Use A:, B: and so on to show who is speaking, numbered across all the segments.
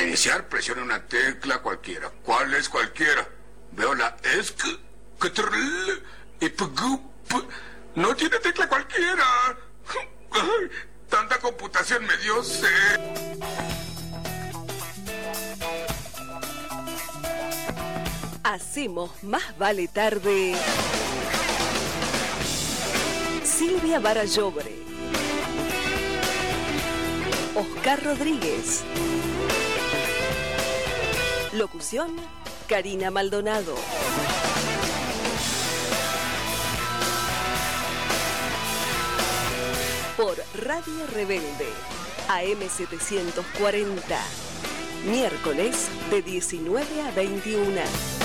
A: Para iniciar, presione una tecla cualquiera. ¿Cuál es cualquiera? Veo la ESC, CTRL y PGUP. No tiene tecla cualquiera. Tanta computación me dio sed.
B: Hacemos más vale tarde. Silvia Barallobre. Oscar Rodríguez. Locución, Karina Maldonado. Por Radio Rebelde, AM740. Miércoles de 19 a 21.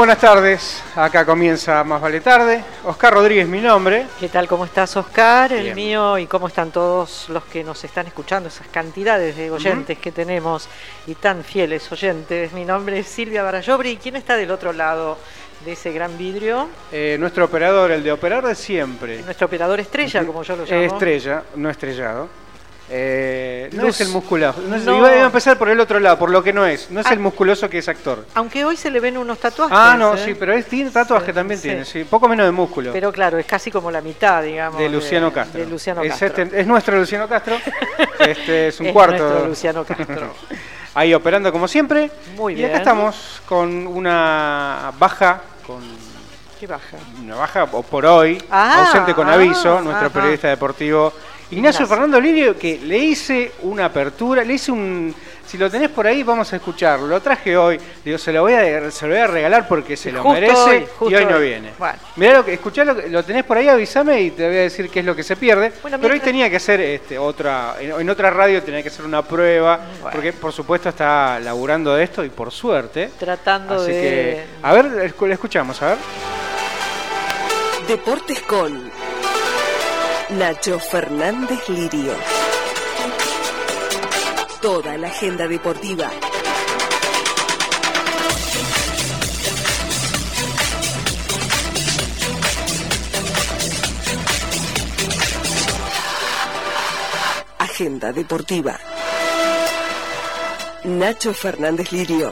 C: Buenas tardes. Acá comienza Más Vale Tarde. Oscar Rodríguez, mi nombre.
D: ¿Qué tal? ¿Cómo estás, Oscar? El mío y cómo están todos los que nos están escuchando, esas cantidades de oyentes que tenemos y tan fieles oyentes. Mi nombre es Silvia Barayobri. ¿Y quién está del otro lado de ese gran vidrio?
C: Eh, nuestro operador, el de operar de siempre.
D: Nuestro operador estrella, como yo lo llamo.
C: Estrella, no estrellado. Eh, no es el musculoso. No es-
D: No.
C: Iba, a empezar por el otro lado, por lo que no es. No es
D: Ah.
C: el musculoso que es actor.
D: Aunque hoy se le ven unos tatuajes.
C: Ah, no,
D: ¿eh?
C: sí, pero es, tiene tatuajes
D: Sí,
C: también
D: sí.
C: tiene, sí. Poco menos de músculo.
D: Pero claro, es casi como la mitad, digamos.
C: de Luciano Castro.
D: De Luciano
C: es,
D: Castro.
C: este- es nuestro Luciano Castro. Este es un
D: Es
C: cuarto.
D: nuestro Luciano Castro.
C: Ahí operando como siempre.
D: Muy
C: Y
D: bien.
C: acá estamos con una baja, con
D: ¿Qué baja?
C: una baja o por hoy,
D: Ah,
C: ausente con
D: ah,
C: aviso, nuestro
D: ajá.
C: periodista deportivo Ignacio. Fernando Lirio, que le hice una apertura, le hice un. Si lo tenés por ahí, vamos a escucharlo. Lo traje hoy, digo, se lo voy a, se lo voy a regalar porque se lo
D: Justo
C: merece
D: hoy,
C: y hoy no viene.
D: Bueno.
C: Mirá lo que, escuchá lo, que- lo tenés por ahí, avísame y te voy a decir qué es lo que se pierde.
D: Bueno,
C: Pero hoy tenía que hacer este, otra, en, en otra radio tenía que hacer una prueba,
D: Bueno.
C: porque por supuesto está laburando de esto y por suerte.
D: Tratando
C: Así
D: de.
C: que, a ver, le escuchamos, a ver.
B: Deportes con Nacho Fernández Lirio. Toda la agenda deportiva. Agenda deportiva. Nacho Fernández Lirio.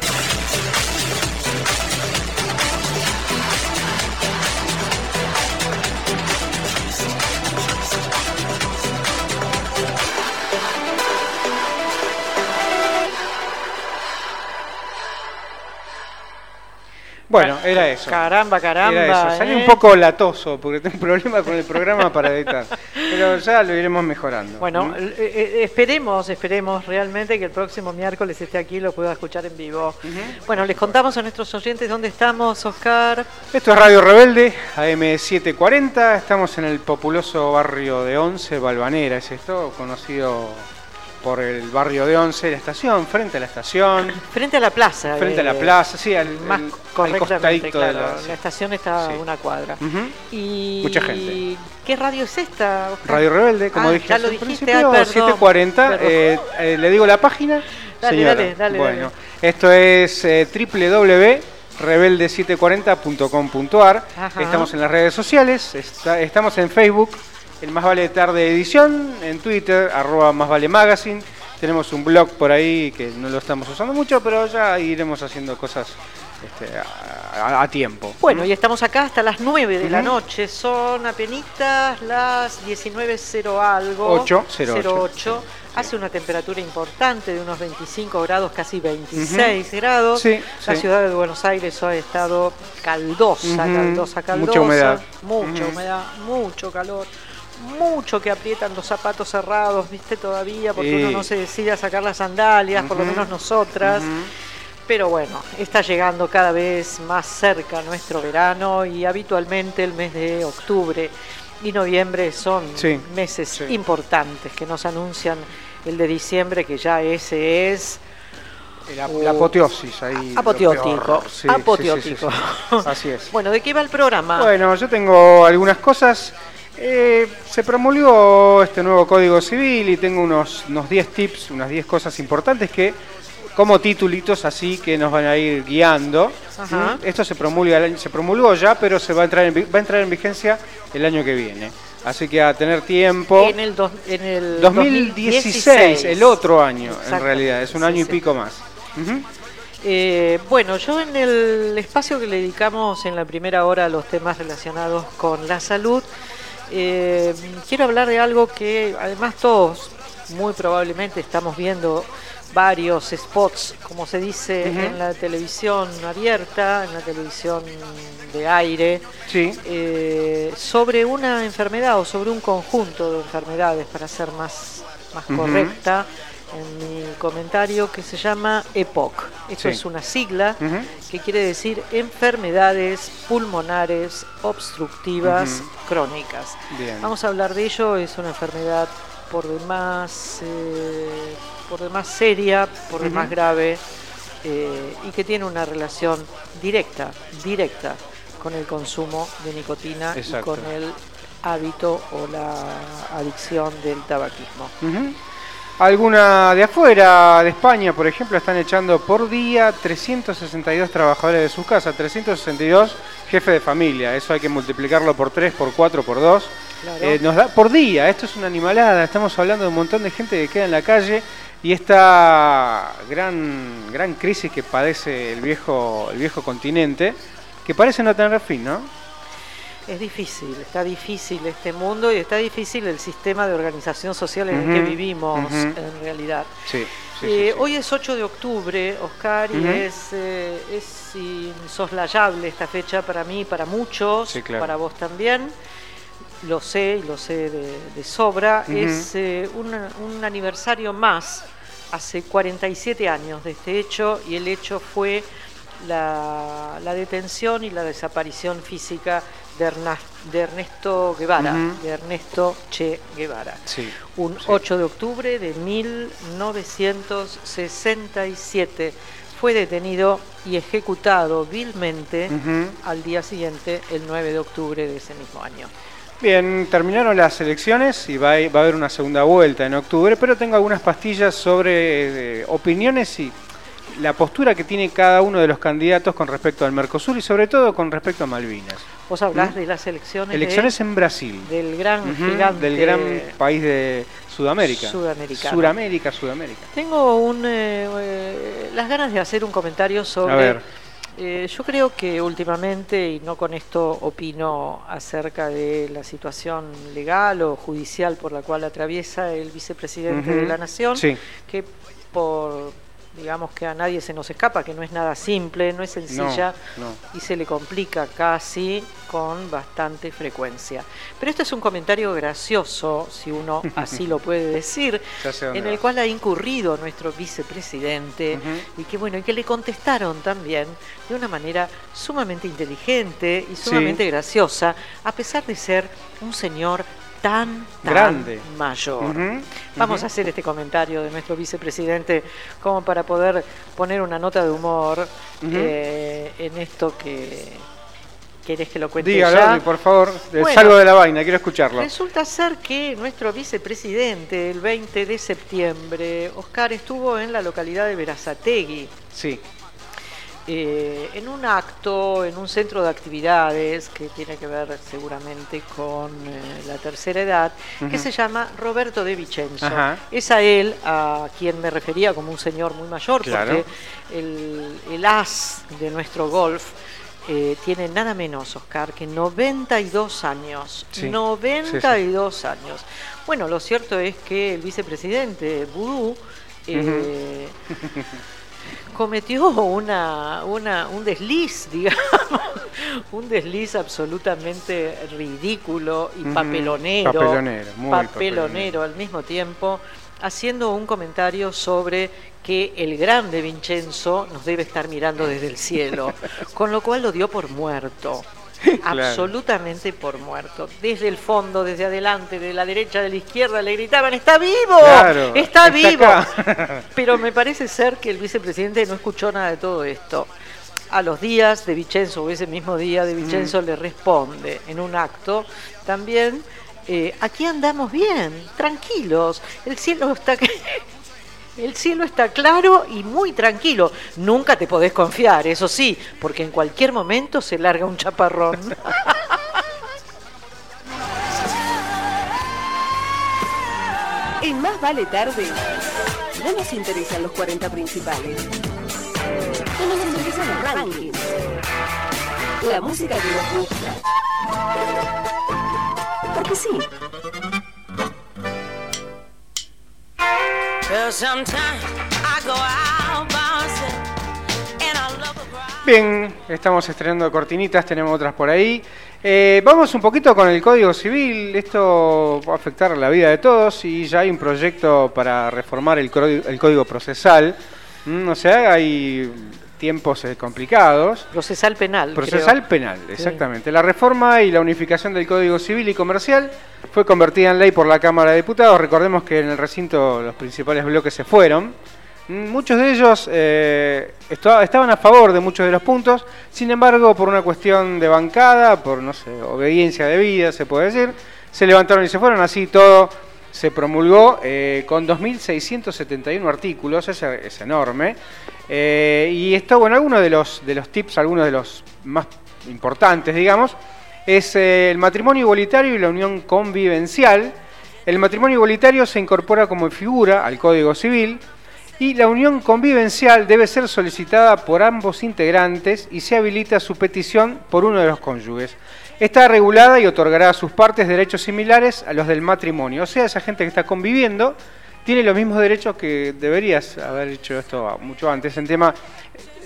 C: Bueno, era eso.
D: Caramba, caramba.
C: Era eso. Salí
D: ¿eh?
C: un poco latoso porque tengo un problema con el programa para editar. Pero ya lo iremos mejorando.
D: Bueno, eh, eh, esperemos, esperemos realmente que el próximo miércoles esté aquí y lo pueda escuchar en vivo. Bueno, les contamos a nuestros oyentes dónde estamos, Oscar.
C: Esto es Radio Rebelde, AM740. Estamos en el populoso barrio de Once, Balvanera, es esto, conocido por el barrio de Once, la estación, frente a la estación,
D: Frente a la plaza.
C: frente a la
D: eh,
C: plaza, sí, al,
D: Más
C: al costadito de la.
D: La estación está
C: Sí.
D: una cuadra. Y
C: Mucha gente.
D: ¿Qué radio es esta? Oscar?
C: Radio Rebelde, como
D: Ah,
C: dije
D: ya
C: al
D: lo dijiste,
C: principio,
D: ah, perdón,
C: 740.
D: perdón.
C: eh, eh, ¿Le digo la página?
D: Dale,
C: Señora.
D: dale, dale,
C: Bueno,
D: dale.
C: esto es www.rebelde740.com.ar.
D: Ajá.
C: Estamos en las redes sociales, está- estamos en Facebook, el Más Vale Tarde Edición, en Twitter, arroba Más Vale Magazine. Tenemos un blog por ahí que no lo estamos usando mucho, pero ya iremos haciendo cosas este, a, tiempo.
D: Bueno, y estamos acá hasta las 9 de la noche. Son apenitas las 19.0 algo.
C: Ocho, cero ocho.
D: 08. Hace una temperatura importante de unos 25 grados, casi 26 grados.
C: Sí,
D: La
C: sí.
D: ciudad de Buenos Aires ha estado caldosa, caldosa, caldosa.
C: Mucha humedad.
D: Mucha humedad, mucho calor. Mucho que aprietan los zapatos cerrados, viste, todavía, porque
C: Sí.
D: uno no se decide a sacar las sandalias, por lo menos nosotras. Pero bueno, está llegando cada vez más cerca nuestro verano y habitualmente el mes de octubre y noviembre son
C: Sí,
D: meses
C: sí.
D: importantes que nos anuncian el de diciembre, que ya ese es
C: La, la apoteosis ahí.
D: apoteótico.
C: Sí,
D: apoteótico.
C: sí, sí, sí. Así es.
D: bueno, ¿de qué va el programa?
C: Bueno, yo tengo algunas cosas. Eh, se promulgó este nuevo Código Civil y tengo unos, unos 10 tips, unas 10 cosas importantes que, como titulitos así, que nos van a ir guiando. Esto se, promulga, se promulgó ya, pero se va a, entrar en, va a entrar en vigencia el año que viene. Así que a tener tiempo.
D: en el, dos- en el
C: 2016, el otro año, en realidad, es un año
D: Sí,
C: y pico más.
D: Eh, bueno, yo en el espacio que le dedicamos en la primera hora a los temas relacionados con la salud, eh, quiero hablar de algo que además todos muy probablemente estamos viendo varios spots, como se dice en la televisión abierta, en la televisión de aire,
C: Sí.
D: eh, sobre una enfermedad o sobre un conjunto de enfermedades, para ser más, correcta en mi comentario, que se llama EPOC. Esto
C: Sí.
D: es una sigla que quiere decir enfermedades pulmonares obstructivas crónicas.
C: Bien.
D: Vamos a hablar de ello, es una enfermedad por demás, eh, por demás seria, por demás grave eh, y que tiene una relación directa, directa con el consumo de nicotina
C: Exacto.
D: y con el hábito o la adicción del tabaquismo.
C: Alguna de afuera, de España, por ejemplo, están echando por día 362 trabajadores de sus casas, 362 jefes de familia. Eso hay que multiplicarlo por 3, por 4, por 2.
D: Claro.
C: Eh, nos da por día, esto es una animalada, estamos hablando de un montón de gente que queda en la calle y esta gran, gran crisis que padece el viejo, el viejo continente, que parece no tener fin, ¿no?
D: Es difícil, está difícil este mundo y está difícil el sistema de organización social en el que vivimos en realidad.
C: Sí. sí,
D: Eh,
C: sí.
D: Hoy es 8 de octubre, Oscar, y es, eh, es insoslayable esta fecha para mí, para muchos,
C: claro.
D: para vos también. Lo sé y lo sé de, de sobra. Es eh, un, un aniversario más, hace 47 años de este hecho, y el hecho fue la, la detención y la desaparición física de, Erna- de Ernesto Guevara, de Ernesto Che Guevara
C: Sí,
D: un
C: sí.
D: 8 de octubre de 1967. Fue detenido y ejecutado vilmente al día siguiente, el 9 de octubre de ese mismo año.
C: Bien, terminaron las elecciones y va a, va a haber una segunda vuelta en octubre, pero tengo algunas pastillas sobre eh, opiniones y la postura que tiene cada uno de los candidatos con respecto al Mercosur y sobre todo con respecto a Malvinas.
D: Vos hablás
C: ¿Mm?
D: de las elecciones, de-
C: Elecciones en Brasil,
D: del gran gigante
C: del gran país de Sudamérica.
D: Sudamericano.
C: Suramérica, Sudamérica.
D: Tengo un, eh, eh, las ganas de hacer un comentario sobre...
C: A ver.
D: eh, yo creo que últimamente, y no con esto opino acerca de la situación legal o judicial por la cual atraviesa el vicepresidente de la Nación,
C: Sí.
D: que por, digamos que a nadie se nos escapa, que no es nada simple, no es sencilla
C: No, no.
D: y se le complica casi con bastante frecuencia. Pero esto es un comentario gracioso, si uno así lo puede decir, en el cual ha incurrido nuestro vicepresidente y que bueno, y que le contestaron también de una manera sumamente inteligente y sumamente graciosa, a pesar de ser un señor tan, tan
C: Grande.
D: mayor. Vamos a hacer este comentario de nuestro vicepresidente como para poder poner una nota de humor eh, en esto que querés que lo cuente
C: Dígalo,
D: ya.
C: por favor.
D: Bueno.
C: Salgo de la vaina, quiero escucharlo.
D: Resulta ser que nuestro vicepresidente, el 20 de septiembre, Oscar estuvo en la localidad de Verazategui,
C: Sí.
D: Eh, en un acto, en un centro de actividades que tiene que ver seguramente con eh, la tercera edad, que se llama Roberto de Vicenzo. Es a él a quien me refería como un señor muy mayor,
C: Claro.
D: porque el, el as de nuestro golf eh, tiene nada menos, Oscar, que 92 años.
C: Sí.
D: 92 años. Bueno, lo cierto es que el vicepresidente Vudú eh, cometió una, una, un desliz, digamos, un desliz absolutamente ridículo y papelonero,
C: Papelonero, muy
D: papelonero
C: papelonero.
D: al mismo tiempo, haciendo un comentario sobre que el gran de Vincenzo nos debe estar mirando desde el cielo, con lo cual lo dio por muerto.
C: Claro.
D: absolutamente por muerto. Desde el fondo, desde adelante, de la derecha, de la izquierda, le gritaban, está vivo,
C: Claro,
D: está,
C: está
D: vivo.
C: acá.
D: Pero me parece ser que el vicepresidente no escuchó nada de todo esto. A los días de Vicenzo, o ese mismo día de Vicenzo, le responde en un acto también, eh, aquí andamos bien, tranquilos, el cielo está... El cielo está claro y muy tranquilo. Nunca te podés confiar, eso sí, porque en cualquier momento se larga un chaparrón.
B: En Más Vale Tarde, no nos interesan los 40 principales. No nos interesan los rankings. La música que nos gusta. Porque sí.
C: Bien, estamos estrenando cortinitas, tenemos otras por ahí. Eh, vamos un poquito con el Código Civil, esto va a afectar la vida de todos y ya hay un proyecto para reformar el, código- Procesal. Mm, o sea, hay tiempos eh, complicados.
D: Procesal penal.
C: Procesal
D: creo.
C: penal, exactamente. La reforma y la unificación del Código Civil y Comercial fue convertida en ley por la Cámara de Diputados. Recordemos que en el recinto los principales bloques se fueron. Mm, Muchos de ellos eh, estaban a favor de muchos de los puntos, sin embargo, por una cuestión de bancada, por no sé, obediencia de vida, se puede decir, se levantaron y se fueron. Así todo se promulgó eh, con 2.671 artículos, es, es enorme. Eh, y esto, bueno, algunos de los, de los tips, algunos de los más importantes, digamos, es eh, el matrimonio igualitario y la unión convivencial. El matrimonio igualitario se incorpora como figura al Código Civil y la unión convivencial debe ser solicitada por ambos integrantes y se habilita su petición por uno de los cónyuges. Está regulada y otorgará a sus partes derechos similares a los del matrimonio. O sea, esa gente que está conviviendo tiene los mismos derechos que deberías haber hecho esto mucho antes. En tema,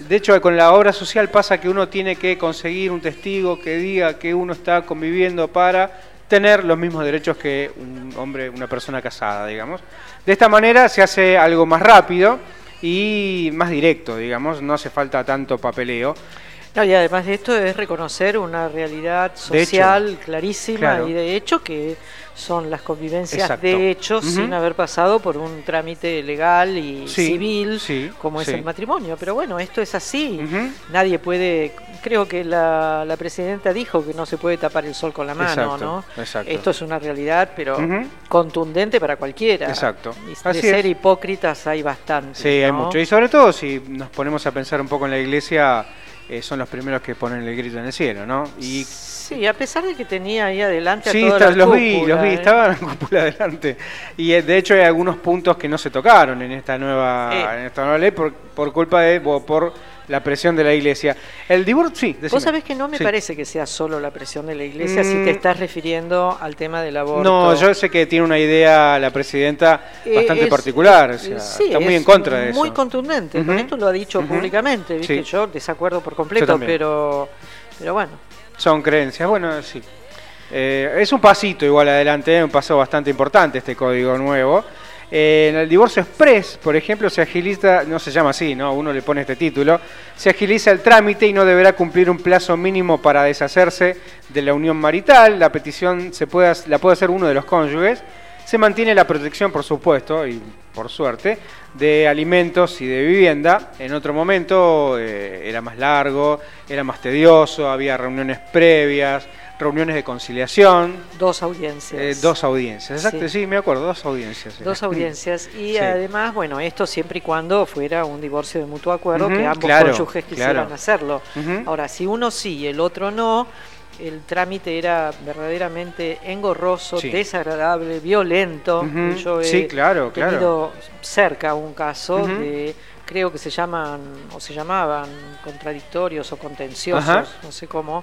C: de hecho, con la obra social pasa que uno tiene que conseguir un testigo que diga que uno está conviviendo para tener los mismos derechos que un hombre, una persona casada, digamos. De esta manera se hace algo más rápido y más directo, digamos, no hace falta tanto papeleo.
D: No, y además de esto es reconocer una realidad
C: hecho,
D: social clarísima
C: claro.
D: y de hecho que son las convivencias
C: Exacto.
D: de hecho sin haber pasado por un trámite legal y
C: Sí,
D: civil
C: sí,
D: como es el matrimonio. Pero bueno, esto es así. Nadie puede, creo que la, la presidenta dijo que no se puede tapar el sol con la mano,
C: Exacto,
D: ¿no?
C: exacto.
D: Esto es una realidad, pero contundente para cualquiera.
C: Exacto.
D: Y de
C: Así
D: ser
C: es.
D: hipócritas hay bastante.
C: Sí, hay mucho. Y sobre todo si nos ponemos a pensar un poco en la iglesia, eh, son los primeros que ponen el grito en el cielo, ¿no? Y
D: Sí, a pesar de que tenía ahí adelante a
C: Sí, está- los vi, los vi,
D: ¿eh?
C: estaban en la cúpula adelante. Y eh, de hecho hay algunos puntos que no se tocaron en esta nueva, en esta nueva ley por, por culpa de, por la presión de la iglesia. El divorcio, sí, decime.
D: Vos sabés que no me
C: Sí.
D: parece que sea solo la presión de la iglesia si
C: Mm.
D: te estás refiriendo al tema del aborto.
C: No, yo sé que tiene una idea la presidenta
D: Eh,
C: bastante
D: es-
C: particular, o
D: eh,
C: sea,
D: sí,
C: está muy
D: es
C: en contra de eso.
D: Muy contundente, con
C: Ujú.
D: esto lo ha dicho
C: Ujú.
D: públicamente, ¿viste?
C: Sí.
D: yo desacuerdo por completo, pero pero bueno.
C: Son creencias, bueno, sí. Eh, es un pasito igual adelante, eh, un paso bastante importante este código nuevo. En el divorcio express, por ejemplo, se agiliza, no se llama así, ¿no? Uno le pone este título, se agiliza el trámite y no deberá cumplir un plazo mínimo para deshacerse de la unión marital. La petición se puede, la puede hacer uno de los cónyuges. Se mantiene la protección, por supuesto, y por suerte, de alimentos y de vivienda. En otro momento eh, era más largo, era más tedioso, había reuniones previas, reuniones de conciliación,
D: Dos audiencias.
C: eh, dos audiencias. Exacto, sí.
D: Sí.
C: me acuerdo, dos audiencias. era.
D: Dos audiencias. Y
C: Sí.
D: además, bueno, esto siempre y cuando fuera un divorcio de mutuo acuerdo, que ambos
C: claro,
D: cónyuges quisieran
C: claro.
D: hacerlo. Ahora, si uno sí y el otro no, el trámite era verdaderamente engorroso,
C: Sí.
D: desagradable, violento. Yo he
C: sí, claro, claro.
D: tenido cerca un caso de, creo que se llaman, o se llamaban contradictorios o contenciosos,
C: Ajá.
D: no sé cómo.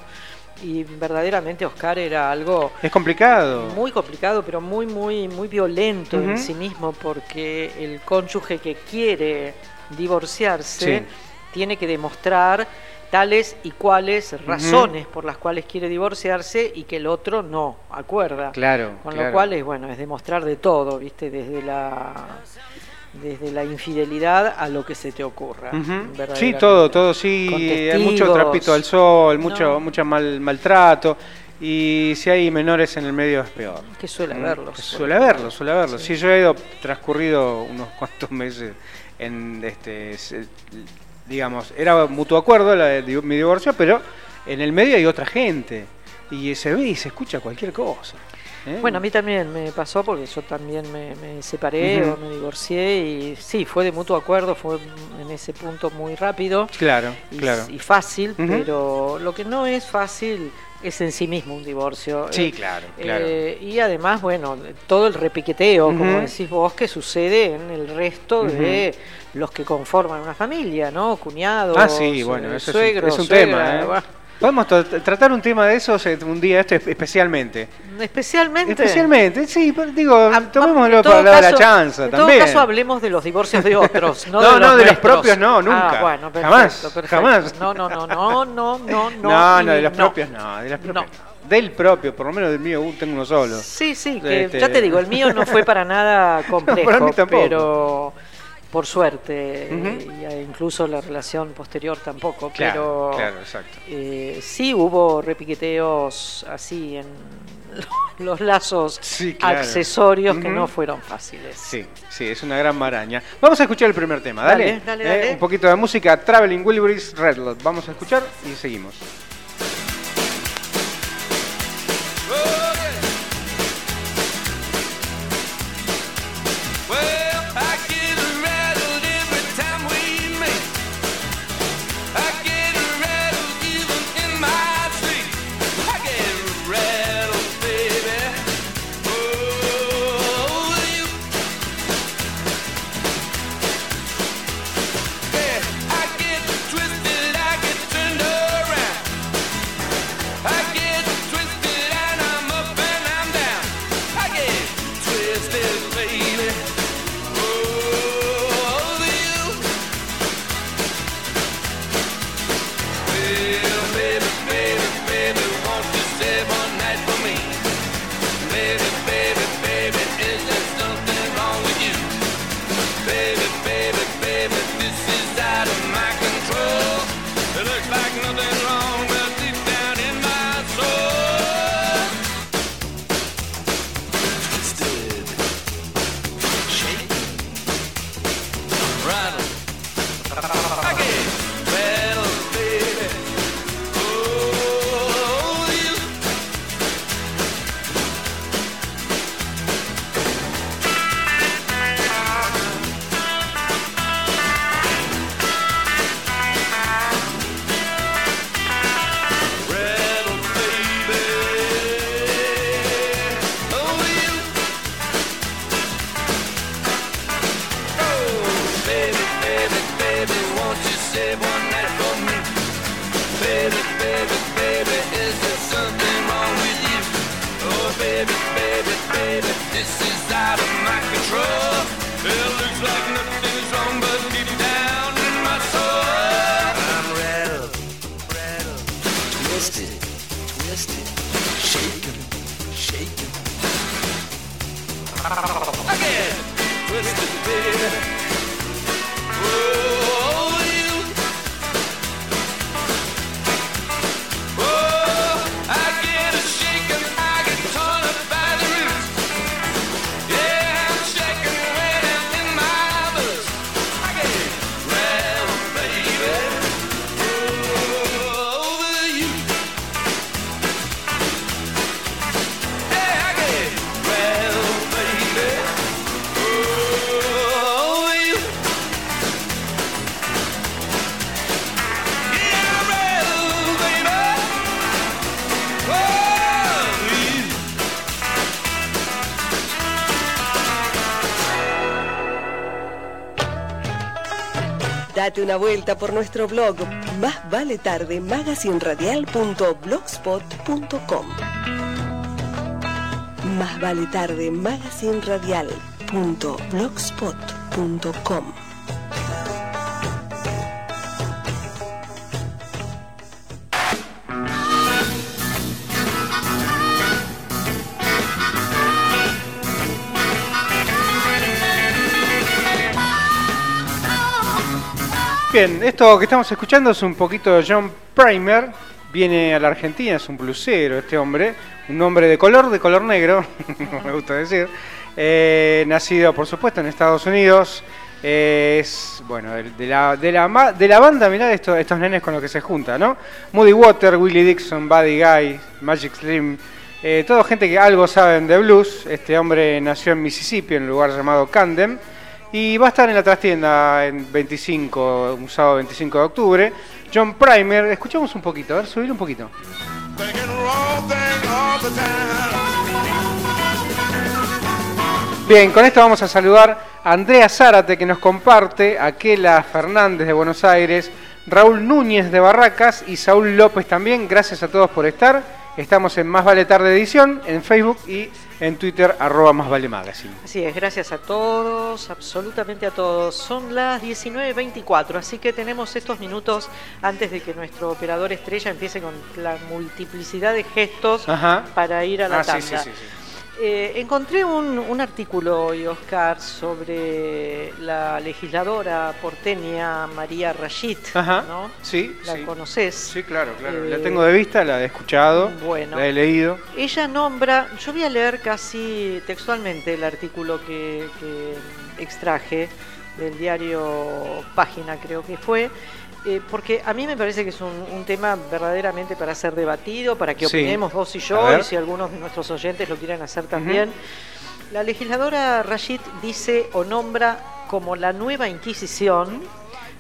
D: Y verdaderamente Oscar era algo
C: Es complicado.
D: muy complicado, pero muy, muy, muy violento en sí mismo, porque el cónyuge que quiere divorciarse
C: Sí.
D: tiene que demostrar tales y cuales razones por las cuales quiere divorciarse y que el otro no acuerda.
C: Claro,
D: Con
C: claro.
D: lo cual es bueno, es demostrar de todo, ¿viste? Desde la desde la infidelidad a lo que se te ocurra.
C: Ujú. Sí, todo, todo, sí. Hay mucho trapito al sol, mucho,
D: No.
C: mucho mal, maltrato. Y si hay menores en el medio es peor.
D: Que suele
C: Mm,
D: haberlos.
C: que Suele haberlo, suele haberlo. Sí. yo he ido transcurrido unos cuantos meses en este, digamos, era mutuo acuerdo la de mi divorcio, pero en el medio hay otra gente y se ve y se escucha cualquier cosa. ¿Eh?
D: Bueno, a mí también me pasó porque yo también me, me separé o me divorcié y sí, fue de mutuo acuerdo, fue en ese punto muy rápido
C: claro,
D: y,
C: claro.
D: y fácil, pero lo que no es fácil es en sí mismo un divorcio.
C: Sí,
D: Eh,
C: claro, claro.
D: eh, y además, bueno, todo el repiqueteo, como decís vos, que sucede en el resto de los que conforman una familia, ¿no? Cuñados,
C: Ah, sí, bueno, eso es un-
D: suegros,
C: es un,
D: suegra,
C: tema. ¿eh? Podemos tra- tratar un tema de esos eh, un día, este especialmente.
D: Especialmente.
C: Especialmente, sí, pero digo,
D: Ah,
C: tomémoslo
D: todo
C: para la
D: caso-
C: chanza
D: en
C: también.
D: todo caso hablemos de los divorcios de otros, no,
C: No,
D: de
C: no,
D: los,
C: de los propios no, nunca.
D: Ah, bueno, perfecto,
C: Jamás,
D: perfecto.
C: jamás.
D: No, no, no, no, no, no, no.
C: No, no, de los
D: no.
C: propios no, de los propios
D: No.
C: no. Del propio, por lo menos del mío tengo uno solo.
D: Sí, sí, que
C: Este-
D: ya te digo, el mío no fue para nada complejo,
C: Para mí tampoco.
D: pero por suerte, y incluso la relación posterior tampoco,
C: Claro,
D: pero
C: claro, exacto.
D: eh, sí hubo repiqueteos así en los lazos
C: Sí, claro.
D: accesorios que no fueron fáciles.
C: Sí, sí, es una gran maraña. Vamos a escuchar el primer tema, dale.
D: Dale, dale,
C: Eh,
D: dale.
C: Un poquito de música, Traveling Wilburys, Red Lot. Vamos a escuchar y seguimos.
E: Baby, baby, baby, this is out of my control. It looks like nothing's wrong, but deep down in my soul, I'm rattled, rattled, twisted, twisted, shaken, shaken. I get twisted, baby.
B: Date una vuelta por nuestro blog Más vale tarde magazinradial.blogspot.com Más vale tarde magazinradial.blogspot.com
C: Bien, esto que estamos escuchando es un poquito de John Primer. Viene a la Argentina, es un blusero este hombre. Un hombre de color, de color negro, me gusta decir. Eh, nacido, por supuesto, en Estados Unidos. Eh, es, bueno, de la, de la, de la banda, mirá esto- estos nenes con los que se junta, ¿no? Moody Water, Willie Dixon, Buddy Guy, Magic Slim. eh, todo gente que algo saben de blues. Este hombre nació en Mississippi, en un lugar llamado Camden. Y va a estar en la trastienda en 25, un sábado 25 de octubre. John Primer, escuchamos un poquito, a ver, subir un poquito. Bien, con esto vamos a saludar a Andrea Zárate que nos comparte, a Aquela Fernández de Buenos Aires, Raúl Núñez de Barracas y Saúl López también. Gracias a todos por estar. Estamos en Más Vale Tarde Edición, en Facebook y en Twitter, arroba Más Vale Magazine.
D: Así es, gracias a todos, absolutamente a todos. Son las 19.24, así que tenemos estos minutos antes de que nuestro operador estrella empiece con la multiplicidad de gestos
C: Ajá.
D: para ir a la
C: Ah,
D: tanda.
C: sí, sí, sí.
D: Eh, encontré un, un artículo hoy, Oscar, sobre la legisladora porteña María Rashid,
C: Ajá.
D: ¿no?
C: Sí,
D: ¿La
C: sí.
D: conoces?
C: Sí, claro, claro.
D: Eh,
C: la tengo de vista, la he escuchado,
D: Bueno.
C: la he leído.
D: Ella nombra, yo voy a leer casi textualmente el artículo que, que extraje del diario Página, creo que fue, eh, porque a mí me parece que es un, un tema verdaderamente para ser debatido, para que
C: Sí.
D: opinemos vos y yo, y si algunos de nuestros oyentes lo quieren hacer también. La legisladora Rashid dice o nombra como la nueva Inquisición,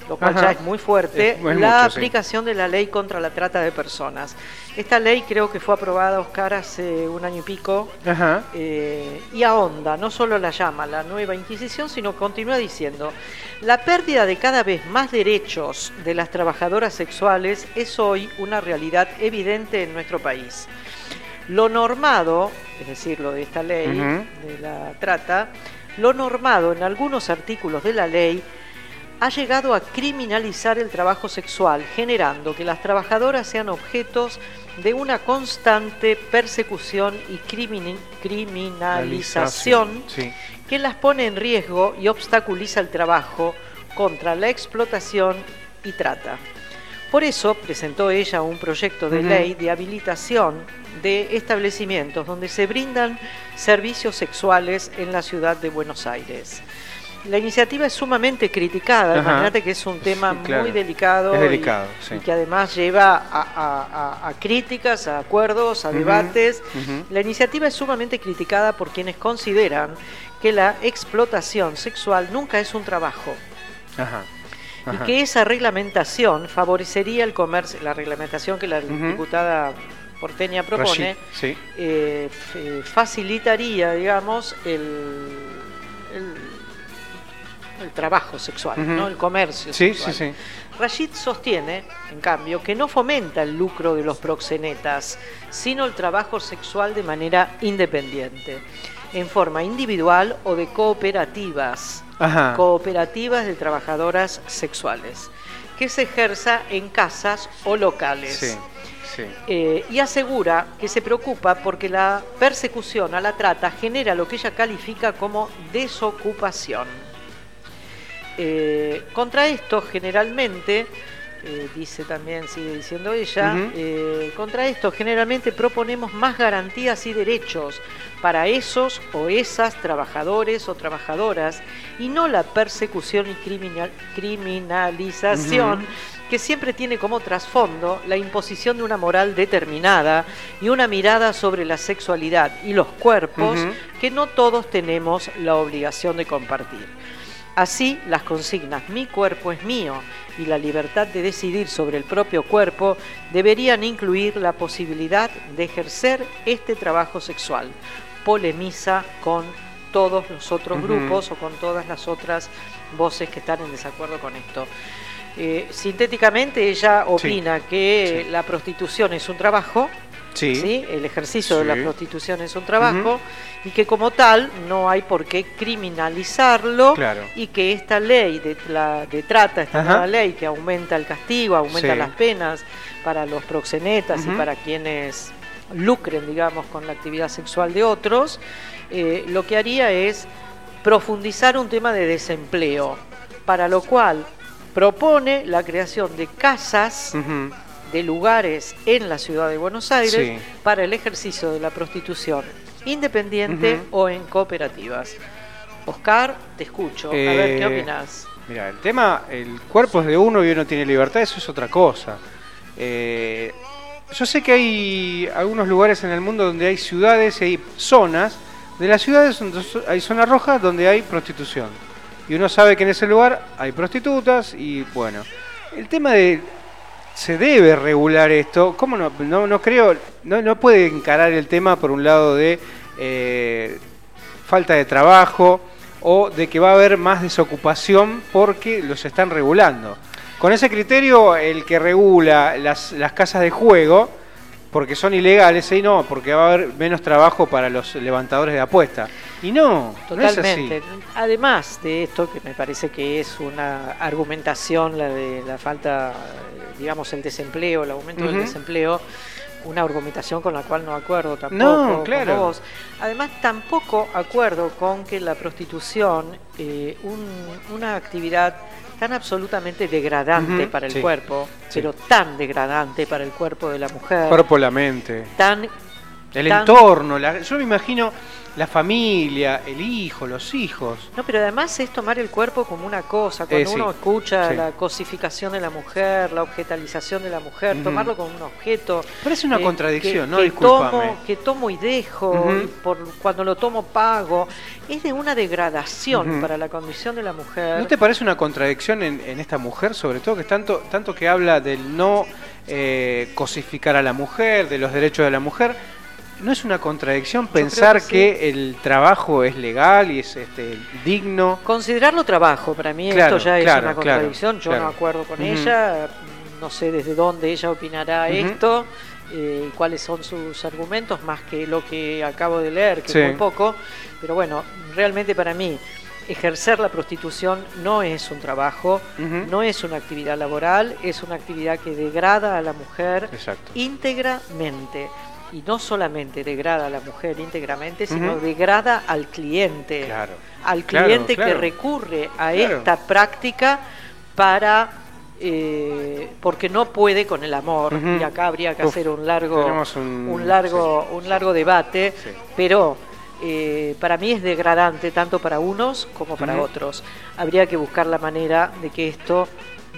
D: lo cual
C: Ajá.
D: ya es muy fuerte,
C: Es- es
D: la
C: mucho, sí.
D: aplicación de la ley contra la trata de personas. Esta ley creo que fue aprobada, Oscar, hace un año y pico,
C: Ajá.
D: eh, y ahonda, no solo la llama la nueva Inquisición, sino continúa diciendo, la pérdida de cada vez más derechos de las trabajadoras sexuales es hoy una realidad evidente en nuestro país. Lo normado, es decir, lo de esta ley de la trata, lo normado en algunos artículos de la ley ha llegado a criminalizar el trabajo sexual, generando que las trabajadoras sean objetos de una constante persecución y criminalización
C: Sí.
D: Que las pone en riesgo y obstaculiza el trabajo contra la explotación y trata. Por eso presentó ella un proyecto de ley de habilitación de establecimientos donde se brindan servicios sexuales en la ciudad de Buenos Aires. La iniciativa es sumamente criticada,
C: Ajá.
D: imagínate que es un tema
C: Sí, claro.
D: muy delicado, y-
C: delicado, sí.
D: y, que además lleva a, a- a- a críticas, a acuerdos, a debates. La iniciativa es sumamente criticada por quienes consideran que la explotación sexual nunca es un trabajo
C: Ajá.
D: y que esa reglamentación favorecería el comercio, la reglamentación que la diputada porteña propone,
C: Sí.
D: eh, f- facilitaría, digamos, el, el- el trabajo sexual. ¿no? el comercio
C: Sí,
D: sexual.
C: sí, sí.
D: Rashid sostiene, en cambio, que no fomenta el lucro de los proxenetas, sino el trabajo sexual de manera independiente, en forma individual o de cooperativas,
C: Ajá.
D: cooperativas de trabajadoras sexuales, que se ejerza en casas o locales.
C: Sí. Sí.
D: Eh, y asegura que se preocupa porque la persecución a la trata genera lo que ella califica como desocupación. Eh, contra esto, generalmente, eh, dice también, sigue diciendo ella, eh, contra esto generalmente proponemos más garantías y derechos para esos o esas trabajadores o trabajadoras y no la persecución y criminal- criminalización que siempre tiene como trasfondo la imposición de una moral determinada y una mirada sobre la sexualidad y los cuerpos que no todos tenemos la obligación de compartir. Así, las consignas mi cuerpo es mío y la libertad de decidir sobre el propio cuerpo deberían incluir la posibilidad de ejercer este trabajo sexual. Polemiza con todos los otros grupos o con todas las otras voces que están en desacuerdo con esto. Eh, sintéticamente, ella opina que
C: sí.
D: la prostitución es un trabajo,
C: Sí.
D: ¿sí? el ejercicio de la prostitución es un trabajo, y que como tal no hay por qué criminalizarlo,
C: Claro.
D: y que esta ley de, la, de trata, esta
C: Ajá.
D: nueva ley que aumenta el castigo, aumenta las penas para los proxenetas y para quienes lucren, digamos, con la actividad sexual de otros, eh, lo que haría es profundizar un tema de desempleo, para lo cual propone la creación de casas. De lugares en la ciudad de Buenos Aires
C: Sí.
D: para el ejercicio de la prostitución independiente o en cooperativas. Oscar, te escucho. A ver, ¿qué
C: Eh,
D: opinas?
C: Mira, el tema, el cuerpo es de uno y uno tiene libertad, eso es otra cosa. Eh, yo sé que hay algunos lugares en el mundo donde hay ciudades y hay zonas. De las ciudades hay zonas rojas donde hay prostitución. Y uno sabe que en ese lugar hay prostitutas y bueno. El tema de se debe regular esto. ¿Cómo no? No, no creo, no, no puede encarar el tema por un lado de eh, falta de trabajo o de que va a haber más desocupación porque los están regulando. Con ese criterio, el que regula las, las casas de juego, porque son ilegales, y no, porque va a haber menos trabajo para los levantadores de apuesta. Y no, no es así.
D: Totalmente. Además de esto, que me parece que es una argumentación, la de la falta, digamos, el desempleo, el aumento del desempleo, una argumentación con la cual no acuerdo tampoco.
C: No,
D: con
C: claro.
D: vos. Además, tampoco acuerdo con que la prostitución, eh, un- una actividad tan absolutamente degradante para el
C: sí,
D: cuerpo,
C: sí.
D: pero tan degradante para el cuerpo de la mujer,
C: Cuerpo, la mente.
D: tan
C: El
D: tan-
C: entorno, la- yo me imagino la familia, el hijo, los hijos.
D: No, pero además es tomar el cuerpo como una cosa. Cuando
C: Eh, sí,
D: uno escucha
C: sí.
D: la cosificación de la mujer, la objetalización de la mujer, tomarlo como un objeto.
C: Parece una
D: eh,
C: contradicción,
D: que-
C: ¿no?
D: Que tomo, que tomo y dejo, y por, cuando lo tomo pago. Es de una degradación para la condición de la mujer.
C: ¿No te parece una contradicción en, en esta mujer, sobre todo que tanto, tanto que habla del no eh, cosificar a la mujer, de los derechos de la mujer? ¿No es una contradicción pensar
D: que sí.
C: el trabajo es legal y es este, digno?
D: Considerarlo trabajo, para mí
C: Claro,
D: esto ya es una
C: claro,
D: contradicción. Yo no acuerdo con ella, no sé desde dónde ella opinará esto, eh, cuáles son sus argumentos, más que lo que acabo de leer, que
C: Sí.
D: es muy poco. Pero bueno, realmente para mí, ejercer la prostitución no es un trabajo, no es una actividad laboral, es una actividad que degrada a la mujer
C: Exacto.
D: íntegramente. Y no solamente degrada a la mujer íntegramente, sino degrada al cliente
C: Claro.
D: al
C: Claro,
D: cliente que recurre a esta práctica para eh, porque no puede con el amor.
C: Ujú.
D: y acá habría que
C: Uf,
D: hacer un largo
C: un-
D: largo un largo debate
C: Sí.
D: pero eh, para mí es degradante tanto para unos como para otros. Habría que buscar la manera de que esto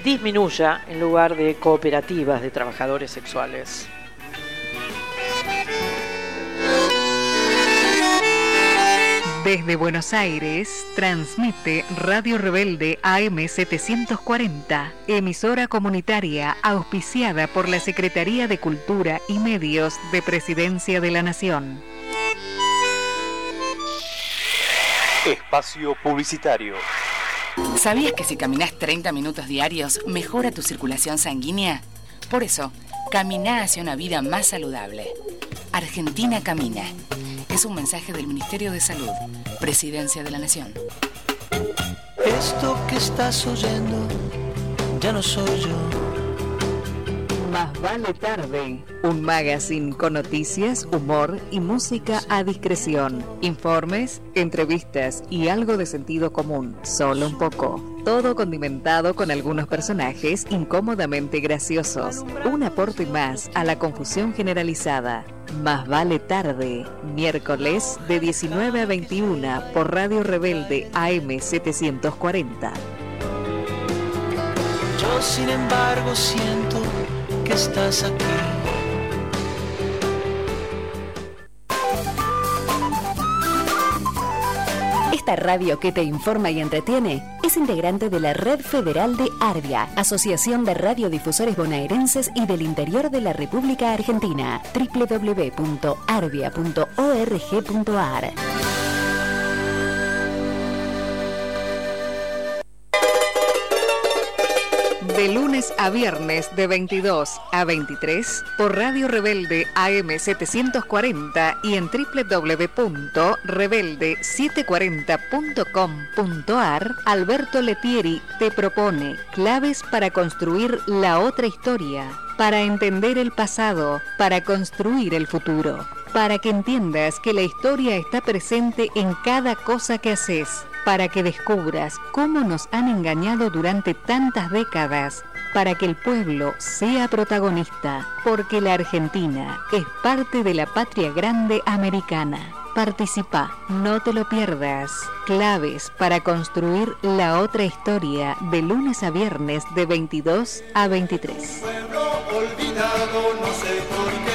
D: disminuya en lugar de cooperativas de trabajadores sexuales
F: Desde Buenos Aires, transmite Radio Rebelde AM 740, emisora comunitaria auspiciada por la Secretaría de Cultura y Medios de Presidencia de la Nación.
G: Espacio Publicitario.
H: ¿Sabías que si caminas 30 minutos diarios mejora tu circulación sanguínea? Por eso, camina hacia una vida más saludable. Argentina Camina. Es un mensaje del Ministerio de Salud, Presidencia de la Nación.
I: Esto que estás oyendo ya no soy yo.
F: Más vale tarde. Un magazine con noticias, humor y música a discreción. Informes, entrevistas y algo de sentido común. Solo un poco. Todo condimentado con algunos personajes incómodamente graciosos. Un aporte más a la confusión generalizada. Más vale tarde. Miércoles de 19 a 21 por Radio Rebelde AM 740.
I: Yo sin embargo siento estás aquí.
J: Esta radio que te informa y entretiene es integrante de la Red Federal de Arbia, Asociación de Radiodifusores Bonaerenses y del Interior de la República Argentina, www.arbia.org.ar.
F: De lunes a viernes de 22 a 23 por Radio Rebelde AM 740 y en www.rebelde740.com.ar, Alberto Letieri te propone claves para construir la otra historia, para entender el pasado, para construir el futuro. para que entiendas que la historia está presente en cada cosa que haces, para que descubras cómo nos han engañado durante tantas décadas, para que el pueblo sea protagonista, porque la Argentina es parte de la patria grande americana. Participa, no te lo pierdas. Claves para construir la otra historia de lunes a viernes de 22 a 23.
K: olvidado no sé por qué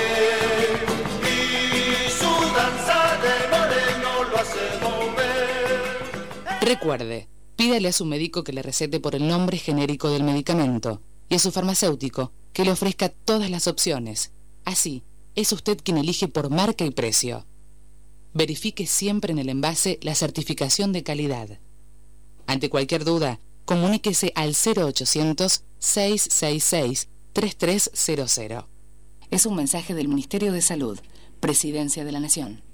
H: Recuerde, pídale a su médico que le recete por el nombre genérico del medicamento y a su farmacéutico que le ofrezca todas las opciones. Así, es usted quien elige por marca y precio. Verifique siempre en el envase la certificación de calidad. Ante cualquier duda, comuníquese al 0800 666 3300. Es un mensaje del Ministerio de Salud, Presidencia de la Nación.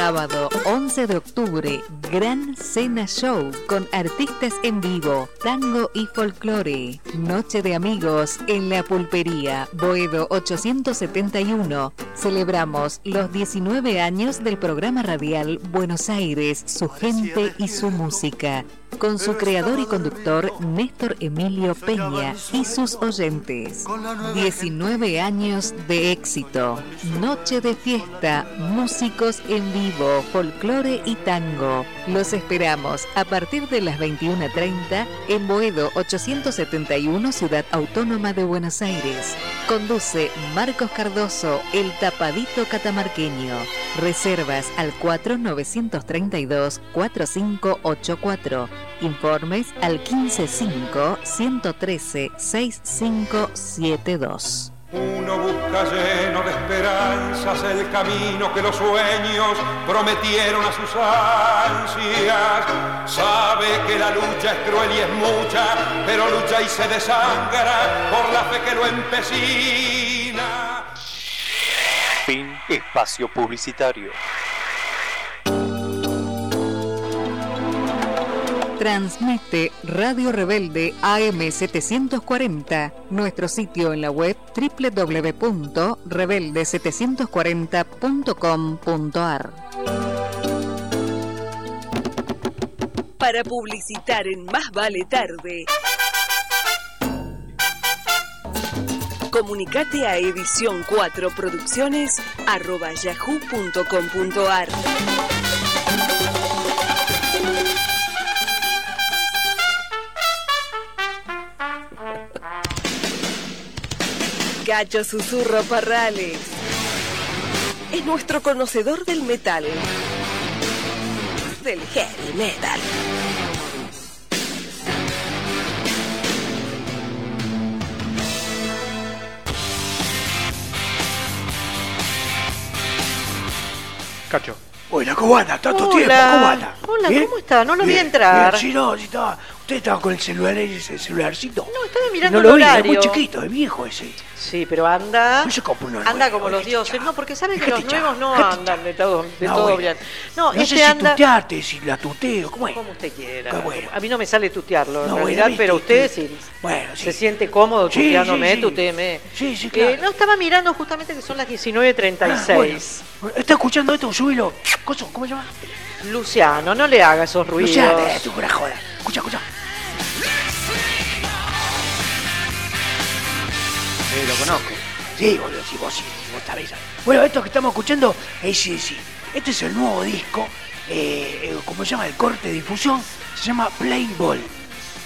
F: Sábado 11 de octubre, Gran Cena Show con artistas en vivo, tango y folclore. Noche de amigos en la pulpería, Boedo 871. Celebramos los 19 años del programa radial Buenos Aires, su gente y su música. Con su creador y conductor Néstor Emilio Peña y sus oyentes. 19 años de éxito. Noche de fiesta, músicos en vivo, folclore y tango. Los esperamos a partir de las 21.30 en Boedo 871, Ciudad Autónoma de Buenos Aires. Conduce Marcos Cardoso, el tapadito catamarqueño. Reservas al 4932-4584. Informes al 155-113-6572.
G: Uno busca lleno de esperanzas el camino que los sueños prometieron a sus ansias. Sabe que la lucha es cruel y es mucha, pero lucha y se desangra por la fe que lo empecina.
L: Fin espacio publicitario.
F: Transmite Radio Rebelde AM740, nuestro sitio en la web www.rebelde740.com.ar.
B: Para publicitar en Más Vale Tarde. Comunicate a edición 4 producciones arroba yahoo.com.ar. Gacho Susurro Parrales. Es nuestro conocedor del metal. Del heavy metal.
C: Cacho.
M: Hola, ¿cómo anda? Tanto
D: Hola.
M: tiempo, ¿cómo anda?
D: Hola,
M: ¿Bien?
D: ¿cómo está? No lo vi entrar.
M: bien, sí, no, sí, estaba, usted estaba con el celular, ese celularcito.
D: No, estaba mirando
M: no lo
D: el
M: vi, es
D: horario.
M: muy chiquito, es viejo ese.
D: Sí, pero anda.
M: No se compra
D: Anda como los dioses. No, porque saben que los nuevos no
M: déjate
D: andan de todo, de
M: No,
D: todo
M: bueno.
D: bien. No,
M: No
D: este
M: sé si
D: anda.
M: tutearte, si la tuteo, ¿cómo es?
D: Como usted quiera.
M: Qué bueno.
D: A mí no me sale tutearlo, en
M: No, bueno,
D: realidad,
M: viste,
D: pero usted
M: sí. Bueno, sí.
D: se siente cómodo
M: Sí,
D: tuteándome,
M: sí, sí.
D: tuteeme.
M: Sí, sí,
D: Eh,
M: claro.
D: no, estaba mirando justamente que son las 19.36.
M: Ah, bueno. ¿Está escuchando esto? Súbilo. Coso, ¿Cómo se llama?
D: Luciano, no le haga esos ruidos.
M: Luciano, eh, tú joda. Escucha, escucha.
C: Sí, lo conozco.
M: Sí, boludo, sí, vos sí, vos sabés. Bueno, esto que estamos escuchando es sí, sí. Este es el nuevo disco, eh, eh, ¿cómo se llama? El corte de difusión. Se llama Plain Ball.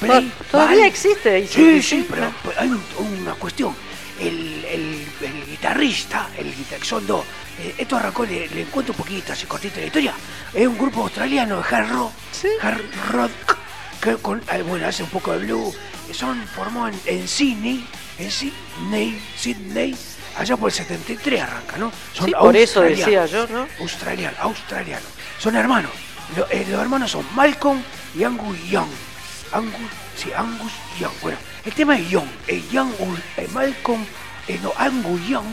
M: Plain
D: To- Todavía
M: Ball.
D: existe.
M: Sí, sí, pero, pero hay un- una cuestión. El, el- el guitarrista, el guitarrista, son dos. Eh, esto arrancó, le, le cuento un poquito, así cortito la historia. Es un grupo australiano de hard rock. Hard rock. Que con, eh, bueno, hace un poco de blues. Son, formó en, en Sydney, en Sydney, Sydney, allá por el 73 arranca, ¿no? Son
D: Sí, por eso decía yo, ¿no?
M: Australiano, australiano. Son hermanos. Eh, los hermanos son Malcolm y Angus Young. Angus, sí, Angus Young. Bueno, el tema es Young. Eh, Young eh, Malcolm, eh, no, Angus Young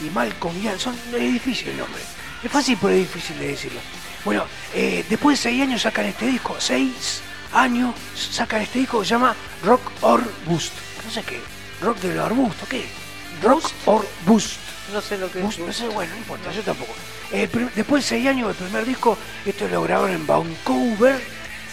M: y Malcolm Young. Son, es difícil el nombre. Es fácil, pero es difícil de decirlo. Bueno, eh, después de seis años sacan este disco. Seis años sacan este disco que se llama Rock or Bust. No sé qué. Rock del arbusto, ¿qué? Rock or Boost.
D: No sé lo que
M: Boost,
D: es.
M: no sé, bueno, no importa, yo tampoco. Prim- después de seis años del primer disco, esto lo grabaron en Vancouver.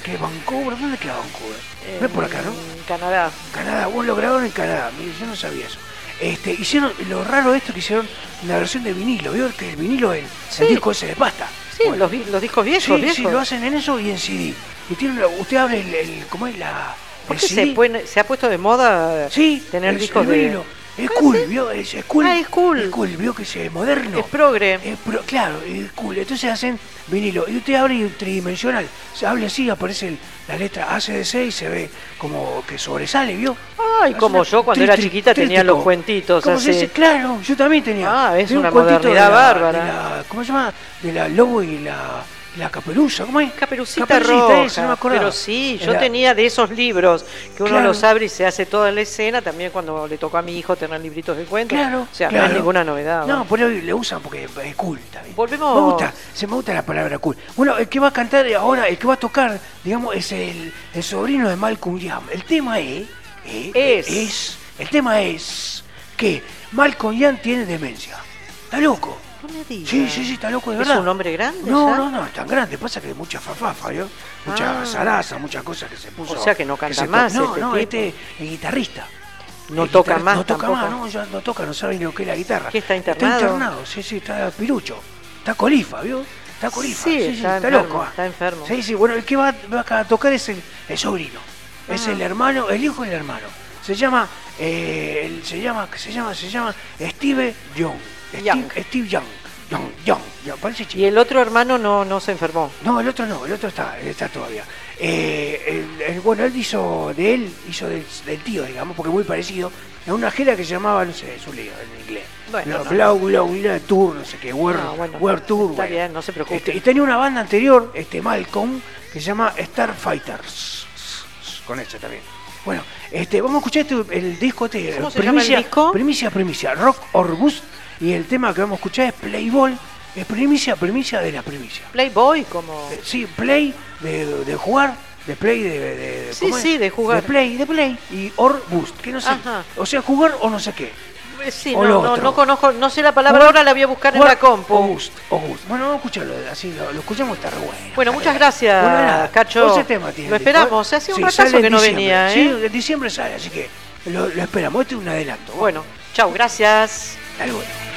M: ¿Qué Vancouver? ¿Dónde queda Vancouver? no es por acá, ¿no?
D: En Canadá.
M: Canadá, vos lo grabaron en Canadá, mire, yo no sabía eso. Este, hicieron, lo raro de esto que hicieron una versión de vinilo, ¿vio? Que el vinilo es el disco ese de pasta.
D: Sí, los, vi- los discos viejos,
M: Sí,
D: viejos.
M: sí, lo hacen en eso y en CD. Y tiene una- usted abre el, el- ¿cómo es la?
D: ¿Por
M: el
D: qué se, ha puesto de moda
M: Sí,
D: tener
M: el-
D: discos de...
M: vinilo. Es cool, ¿vio? Es, es cool.
D: Ah, es cool.
M: Es cool, ¿vio? Que es moderno.
D: Es progre.
M: Es pro- claro, es cool. Entonces hacen vinilo. Y usted abre es tridimensional. Se abre así, aparece el- la letra ACDC y se ve como que sobresale, ¿vio?
D: Ay,
M: Es
D: como yo cuando era chiquita tenía los cuentitos
M: ¿Cómo se
D: así.
M: dice? Claro, yo también tenía.
D: Ah, es
M: Tenía un
D: una
M: cuentito
D: modernidad
M: de la-
D: bárbara.
M: de la- ¿Cómo se llama? De la lobo y la, la caperuza. ¿Cómo es?
D: Caperucita,
M: Caperucita,
D: roja.
M: esa, no me acordaba.
D: pero sí, yo
M: Era-
D: tenía de esos libros que uno
M: Claro.
D: los abre y se hace toda la escena. También cuando le tocó a mi hijo tener libritos de cuentos.
M: Claro,
D: o sea, no es ninguna novedad.
M: No,
D: ¿no?
M: por ahí le usan porque es cool también.
D: Volvemos.
M: Me gusta, se me gusta la palabra cool. Bueno, el que va a cantar ahora, el que va a tocar, digamos, es el, el sobrino de Malcolm Young. El tema es, eh,
D: Es.
M: es- el tema es que Malcolm Young tiene demencia. Está loco.
D: No me digas.
M: Sí, sí, sí, está loco de
D: ¿Es
M: verdad.
D: un hombre grande
M: No,
D: ya?
M: no, no, es tan grande. Pasa que mucha fafafa, ¿yo? Mucha
D: Ah.
M: zaraza, muchas cosas que se puso.
D: O sea que no canta más
M: No,
D: este
M: no,
D: tipo.
M: este es guitarrista.
D: No
M: Es
D: toca más
M: No toca
D: tampoco.
M: más, no, ya no toca, no sabe ni lo que es la guitarra.
D: ¿Qué, está internado?
M: Está internado, sí, sí, está pirucho. Está colifa, ¿vio? Está colifa.
D: Sí,
M: Sí, sí,
D: está
M: está,
D: enfermo,
M: loco.
D: está enfermo.
M: Sí, sí, bueno, el que va, va a tocar es el, el sobrino. Es
D: Ah.
M: el hermano, el hijo del hermano. Se llama, eh, el- se llama, ¿qué se llama? Se llama Steve Young.
D: Young.
M: Steve, Steve Young. Young, Young, Young, parece chico.
D: Y el otro hermano no, no se enfermó.
M: No, el otro no, el otro está, está todavía. Eh, el- el- bueno, él hizo de él, hizo del, del tío, digamos, porque muy parecido, en una gira que se llamaba, no sé, es un lío en inglés.
D: Bueno,
M: No. Blau, Blau, Blau, Tour, no sé qué, World,
D: No, bueno,
M: World Tour.
D: está
M: bueno.
D: bien, no se preocupe.
M: Este, y tenía una banda anterior, este Malcolm, que se llama Starfighters. Con ese también. Bueno, este, vamos a escuchar este, el disco este,
D: ¿Cómo se llama el
M: primicia,
D: disco?
M: primicia, primicia, Rock or Boost, y el tema que vamos a escuchar es Playball, es primicia, primicia de la primicia.
D: Playboy, como.
M: Eh, Sí, play de, de jugar, de play de, de-
D: Sí,
M: ¿cómo es?
D: sí, de jugar.
M: De play, de play y or boost, que no sé.
D: Ajá.
M: O sea, jugar o no sé qué.
D: Eh, Sí,
M: O
D: no, no, no conozco, no sé la palabra
M: Jugar-
D: ahora, la voy a buscar en la compu.
M: O boost, o boost. Bueno, vamos a escucharlo, así lo, lo escuchamos, está re bueno.
D: Bueno, muchas gracias,
M: Bueno, nada,
D: Cacho.
M: 11 temas tiene
D: Lo esperamos, hace un
M: Sí,
D: ratazo que no venía,
M: Sí,
D: ¿eh?
M: en diciembre sale, así que lo, lo esperamos. Este es un adelanto.
D: Bueno, chau, gracias.
M: Dale, bueno.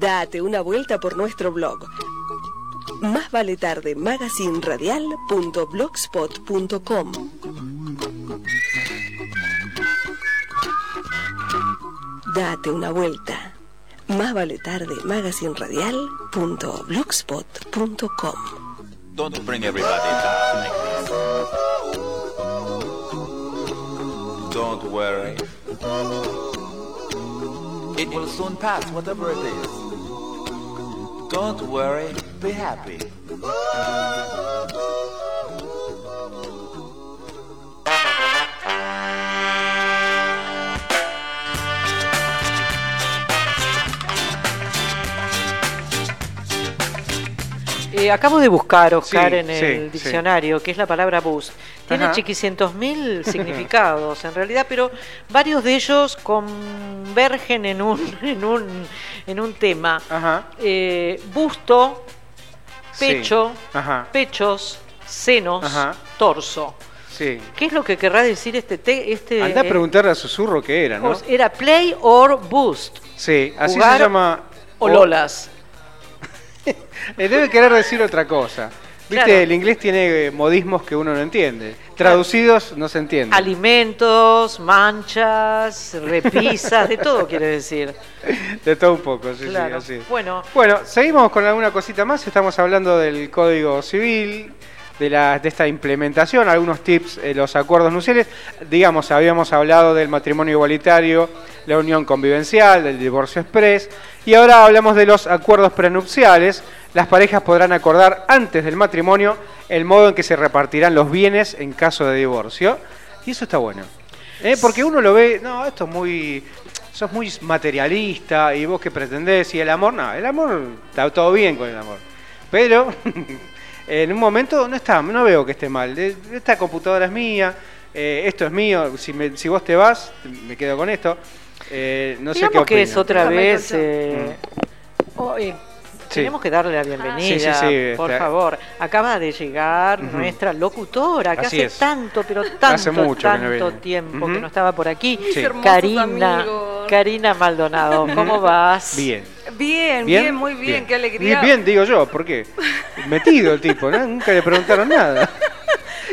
B: Date una vuelta por nuestro blog. Más vale tarde magazinradial.blogspot.com Date una vuelta. Más vale tarde magazinradial.blogspot.com
N: Don't bring everybody down like this. Don't worry. It will soon pass, whatever it is. Don't worry, be happy.
D: Eh, acabo de buscar, Oscar,
C: Sí,
D: en el
C: sí.
D: diccionario, que es la palabra boost. Tiene
C: Ajá.
D: chiquicientos mil significados, en realidad, pero varios de ellos convergen en un, en un, en un tema. Eh, busto, pecho,
C: Ajá.
D: pechos, senos, torso.
C: Sí.
D: ¿Qué es lo que querrá decir este te, este
C: Anda a
D: eh,
C: preguntarle a susurro qué era, ¿no?
D: Era play or boost.
C: Sí, así
D: Jugar
C: se llama.
D: O lolas.
C: Debe querer decir otra cosa. Viste,
D: Claro.
C: el inglés tiene eh, modismos que uno no entiende. Traducidos no se entiende.
D: Alimentos, manchas, repisas, de todo quiere decir.
C: De todo un poco, sí,
D: Claro.
C: sí, así.
D: Bueno,
C: Bueno, seguimos con alguna cosita más. Estamos hablando del Código Civil, de, la, de esta implementación, algunos tips, eh, los acuerdos nupciales. Digamos, habíamos hablado del matrimonio igualitario, la unión convivencial, del divorcio express. Y ahora hablamos de los acuerdos prenupciales. Las parejas podrán acordar antes del matrimonio el modo en que se repartirán los bienes en caso de divorcio. Y eso está bueno. ¿eh? Porque uno lo ve, no, esto es muy. Sos muy materialista y vos qué pretendés. Y el amor, no, el amor está todo bien con el amor. Pero en un momento no está, no veo que esté mal. Esta computadora es mía, eh, esto es mío. Si, me- si vos te vas, me quedo con esto. Eh, no sé qué
D: digamos que es otra vez. eh, oh, eh,
C: Sí.
D: Tenemos que darle la bienvenida,
C: Sí, sí, sí,
D: por
C: está-
D: favor. Acaba de llegar
C: Ujú.
D: nuestra locutora, que
C: Así
D: hace
C: es.
D: tanto, pero tanto,
C: Hace mucho que no
D: tanto
C: viene.
D: tiempo
C: Ujú.
D: que no estaba por aquí. Karina. Karina Maldonado, ¿cómo vas?
C: Bien.
O: Bien, bien, muy bien, qué alegría.
C: Bien, bien, digo yo, ¿por qué? Metido el tipo, ¿no? Nunca le preguntaron nada.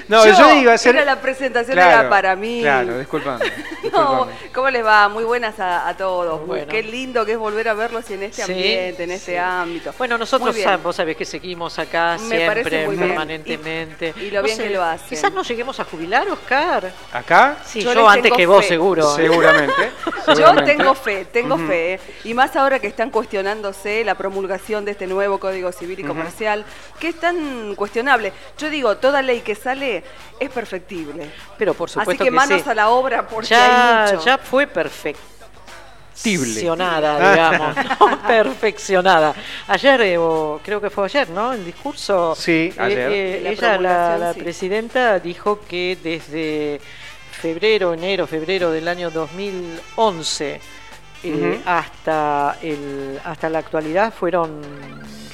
C: No, yo, iba a hacer.
O: Era la presentación
C: Claro,
O: era para mí.
C: Claro, disculpame.
O: No. ¿cómo les va? Muy buenas a, a todos.
D: Bueno.
O: Qué lindo que es volver a verlos en este
D: Sí,
O: ambiente, en este
D: sí.
O: ámbito.
D: Bueno, nosotros vos sabés que seguimos acá
O: Me
D: siempre, permanentemente.
O: Y- y lo
D: No
O: bien
D: sé,
O: que lo hacen.
D: Quizás nos lleguemos a jubilar, Oscar.
C: ¿Acá?
D: Sí,
O: Yo
D: antes que vos, seguro. ¿eh?
C: Seguramente.
O: Yo tengo fe, tengo fe. ¿eh? Y más ahora que están cuestionándose la promulgación de este nuevo Código Civil y. Comercial, que es tan cuestionable. Yo digo, toda ley que sale es perfectible.
D: Pero por
O: Así
D: supuesto
O: que,
D: que
O: manos
D: sí.
O: a la obra porque
D: ya,
O: hay mucho.
D: ya fue perfeccionada, digamos, ¿no? perfeccionada. Ayer, eh, o creo que fue ayer, ¿no? El discurso.
C: Sí,
D: eh,
C: ayer.
D: eh,
O: La
D: ella, la,
O: promulgación,
D: la
O: sí.
D: presidenta, dijo que desde febrero, enero, febrero del año 2011 eh,
C: Ujú.
D: hasta, el, hasta la actualidad fueron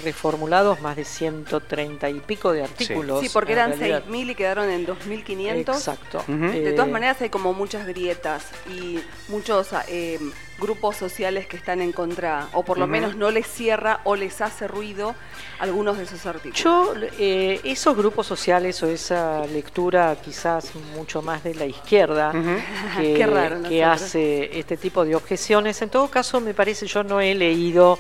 D: reformulados más de 130 y pico de artículos.
O: Sí, porque eran
D: realidad.
O: 6.000 y quedaron en 2.500.
D: Exacto.
C: Ujú.
O: De todas
D: Eh,
O: maneras hay como muchas grietas y muchos eh, grupos sociales que están en contra, o por lo menos no les cierra o les hace ruido algunos de esos artículos.
D: Yo, eh, esos grupos sociales o esa lectura quizás mucho más de la izquierda que,
O: Qué raro
D: que
O: nosotros.
D: hace este tipo de objeciones, en todo caso me parece, yo no he leído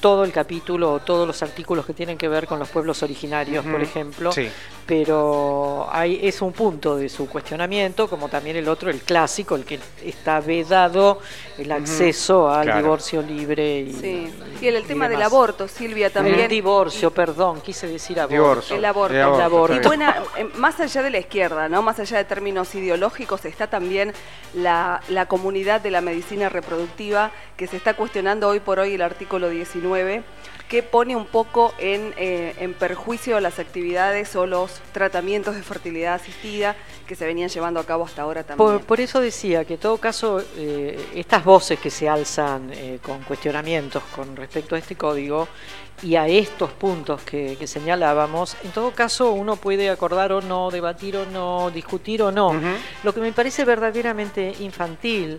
D: todo el capítulo o todos los artículos que tienen que ver con los pueblos originarios, por ejemplo,
C: Sí.
D: pero hay, es un punto de su cuestionamiento, como también el otro, el clásico, el que está vedado el acceso al
C: Claro.
D: divorcio libre y,
O: Sí. Y el, el tema del aborto, Silvia, también.
D: El divorcio, perdón, quise decir aborto.
C: Divorcio.
O: El aborto.
C: El aborto,
D: El aborto.
O: Y buena, eh, más allá de la izquierda, ¿no? Más allá de términos ideológicos, está también la, la comunidad de la medicina reproductiva que se está cuestionando hoy por hoy el artículo 19 que pone un poco en, eh, en perjuicio las actividades o los tratamientos de fertilidad asistida que se venían llevando a cabo hasta ahora también.
D: Por, por eso decía que en todo caso eh, estas voces que se alzan eh, con cuestionamientos con respecto a este código y a estos puntos que, que señalábamos, en todo caso uno puede acordar o no, debatir o no, discutir o no. Lo que me parece verdaderamente infantil,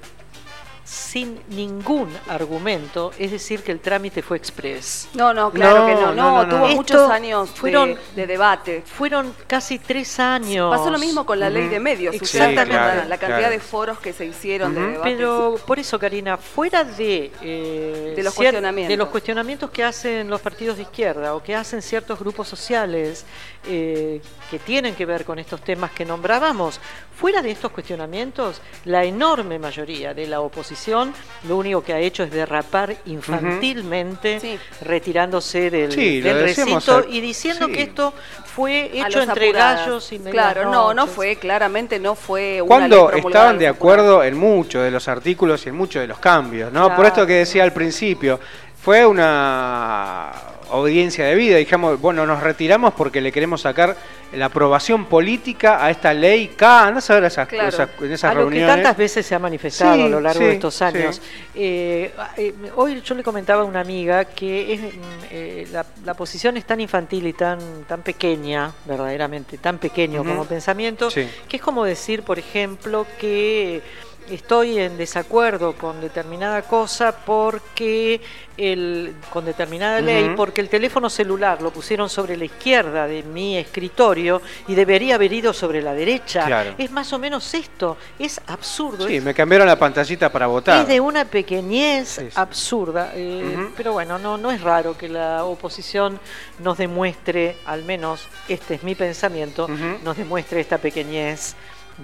D: sin ningún argumento, es decir que el trámite fue express.
O: No, no, claro
C: No,
O: que no, no,
C: no, no,
O: tuvo
C: no.
O: muchos
D: Esto
O: años de-
D: fueron-
O: de, debate.
D: Fueron casi tres años.
O: Pasó lo mismo con la ley de medios,
D: Sí,
C: claro,
O: la, la cantidad
C: claro.
O: de foros que se hicieron de
C: Ujú.
O: debate.
D: Pero por eso, Karina, fuera de, eh,
O: De los
D: cier-
O: cuestionamientos.
D: de los cuestionamientos que hacen los partidos de izquierda o que hacen ciertos grupos sociales eh, que tienen que ver con estos temas que nombrábamos, fuera de estos cuestionamientos, la enorme mayoría de la oposición lo único que ha hecho es derrapar infantilmente,
O: Sí.
D: retirándose del,
C: Sí,
D: recinto
C: al-
D: y diciendo
C: sí.
D: que esto fue hecho entre
O: apuradas.
D: gallos y
O: Claro, no, no fue, claramente no fue una
C: Cuando estaban de acuerdo en muchos de los artículos y en muchos de los cambios, ¿no? Por esto que decía al principio, fue una audiencia de vida, dijimos, bueno, nos retiramos porque le queremos sacar la aprobación política a esta ley K, no saber esas
O: Claro.
C: cosas en esas
D: a lo que
C: reuniones.
D: tantas veces se ha manifestado
C: Sí,
D: a lo largo
C: sí,
D: de estos
C: sí.
D: años. Eh, eh, hoy yo le comentaba a una amiga que es, mm, eh, la, la posición es tan infantil y tan, tan pequeña, verdaderamente, tan pequeño como pensamiento, que es como decir, por ejemplo, que estoy en desacuerdo con determinada cosa porque el, con determinada ley,
C: Ujú.
D: porque el teléfono celular lo pusieron sobre la izquierda de mi escritorio y debería haber ido sobre la derecha.
C: Claro.
D: Es más o menos esto, es absurdo.
C: Sí,
D: es,
C: me cambiaron la pantallita para votar.
D: es de una pequeñez
C: Sí, sí.
D: absurda. eh, Pero bueno, no, no es raro que la oposición nos demuestre, al menos este es mi pensamiento, nos demuestre esta pequeñez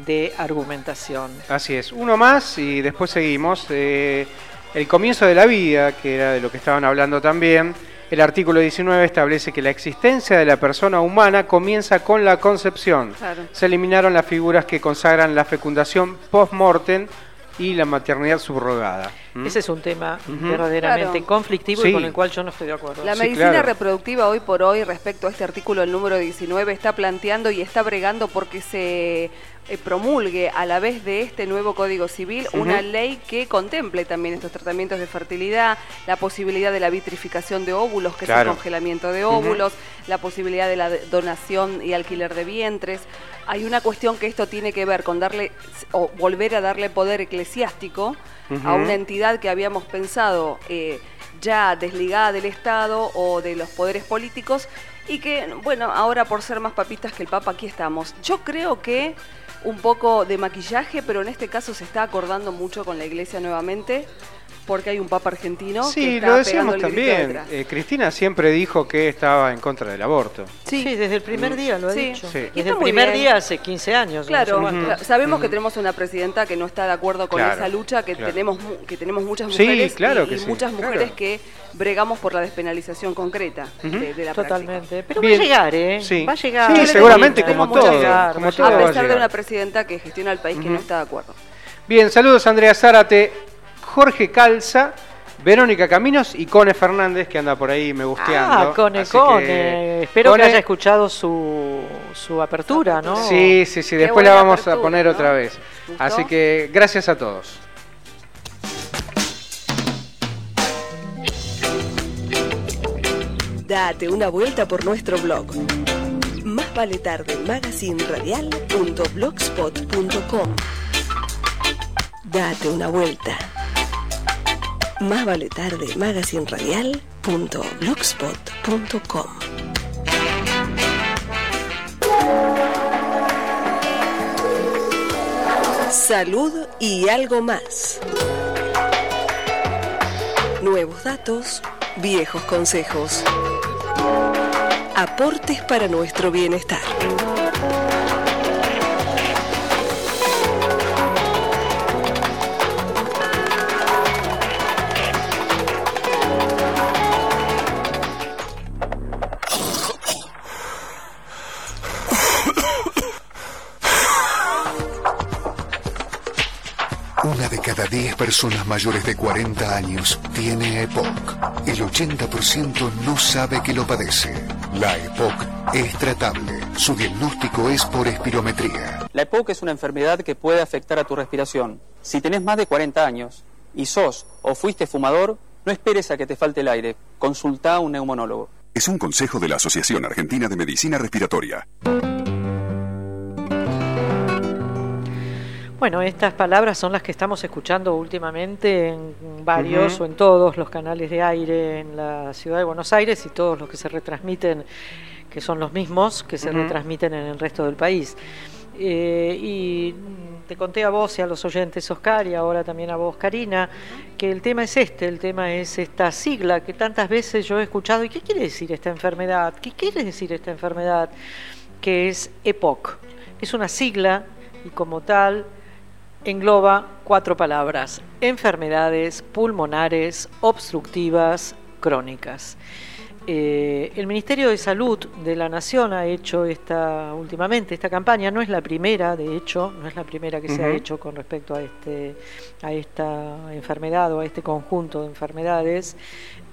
D: de argumentación.
C: Así es. Uno más y después seguimos. Eh, el comienzo de la vida, que era de lo que estaban hablando también. El artículo 19 establece que la existencia de la persona humana comienza con la concepción.
O: Claro.
C: Se eliminaron las figuras que consagran la fecundación post-mortem y la maternidad subrogada. ¿Mm?
D: Ese es un tema verdaderamente
O: Claro.
D: conflictivo y con el cual yo no estoy de acuerdo.
O: La
C: Sí,
O: medicina
C: claro.
O: reproductiva hoy por hoy respecto a este artículo, el número 19, está planteando y está bregando porque se promulgue a la vez de este nuevo Código Civil una ley que contemple también estos tratamientos de fertilidad, la posibilidad de la vitrificación de óvulos, que es el congelamiento de óvulos, la posibilidad de la donación y alquiler de vientres. Hay una cuestión que esto tiene que ver con darle o volver a darle poder eclesiástico a una entidad que habíamos pensado eh, ya desligada del Estado o de los poderes políticos y que, bueno, ahora por ser más papistas que el Papa, aquí estamos. Yo creo que un poco de maquillaje, pero en este caso se está acordando mucho con la Iglesia nuevamente porque hay un Papa argentino que
C: Sí,
O: está
C: lo decíamos también. Eh, Cristina siempre dijo que estaba en contra del aborto.
D: Sí, desde el primer día lo ha
O: Sí.
D: dicho.
C: Sí. Y
D: Desde el primer
O: bien.
D: día hace 15 años.
O: Claro, sabemos que tenemos una presidenta que no está de acuerdo con
C: Claro,
O: esa lucha, que
C: claro.
O: tenemos que tenemos muchas
C: Sí,
O: mujeres
C: claro
O: y,
C: que
O: y
C: sí,
O: muchas
C: claro.
O: mujeres que bregamos por la despenalización concreta de, de la
D: Totalmente. Pero
C: Bien.
D: va a llegar, ¿eh?
C: Sí.
D: Va a llegar.
C: Sí, seguramente, como todo,
D: a
O: pesar de una presidenta que gestiona el país que no está de acuerdo.
C: Bien, saludos Andrea Zárate, Jorge Calza, Verónica Caminos y Cone Fernández que anda por ahí me gusteando.
D: Ah, Cone,
C: Así
D: Cone.
C: que,
D: Espero
C: Cone-
D: que haya escuchado su, su apertura, ¿no?
C: Sí, sí, sí, después la vamos a poner
O: ¿no?
C: otra vez. Así que gracias a todos.
B: Date una vuelta por nuestro blog. Más vale tarde magazinradial.blogspot.com. Date una vuelta. Más vale tarde magazinradial.blogspot.com. Salud y algo más. Nuevos datos, viejos consejos. Aportes para nuestro bienestar.
P: Personas mayores de 40 años tiene EPOC. El 80% no sabe que lo padece. La EPOC es tratable. Su diagnóstico es por espirometría.
Q: La EPOC es una enfermedad que puede afectar a tu respiración. Si tenés más de 40 años y sos o fuiste fumador, no esperes a que te falte el aire. Consulta a un neumonólogo.
R: Es un consejo de la Asociación Argentina de Medicina Respiratoria.
D: Bueno, estas palabras son las que estamos escuchando últimamente en varios o en todos los canales de aire en la ciudad de Buenos Aires y todos los que se retransmiten, que son los mismos que se retransmiten en el resto del país. Eh, y te conté a vos y a los oyentes, Oscar, y ahora también a vos, Karina, que el tema es este, el tema es esta sigla que tantas veces yo he escuchado. ¿Y qué quiere decir esta enfermedad? ¿Qué quiere decir esta enfermedad? Que es EPOC. Es una sigla y como tal engloba cuatro palabras, enfermedades pulmonares obstructivas crónicas. Eh, el Ministerio de Salud de la Nación ha hecho esta últimamente esta campaña, no es la primera, de hecho, no es la primera que se ha hecho con respecto a este a esta enfermedad o a este conjunto de enfermedades,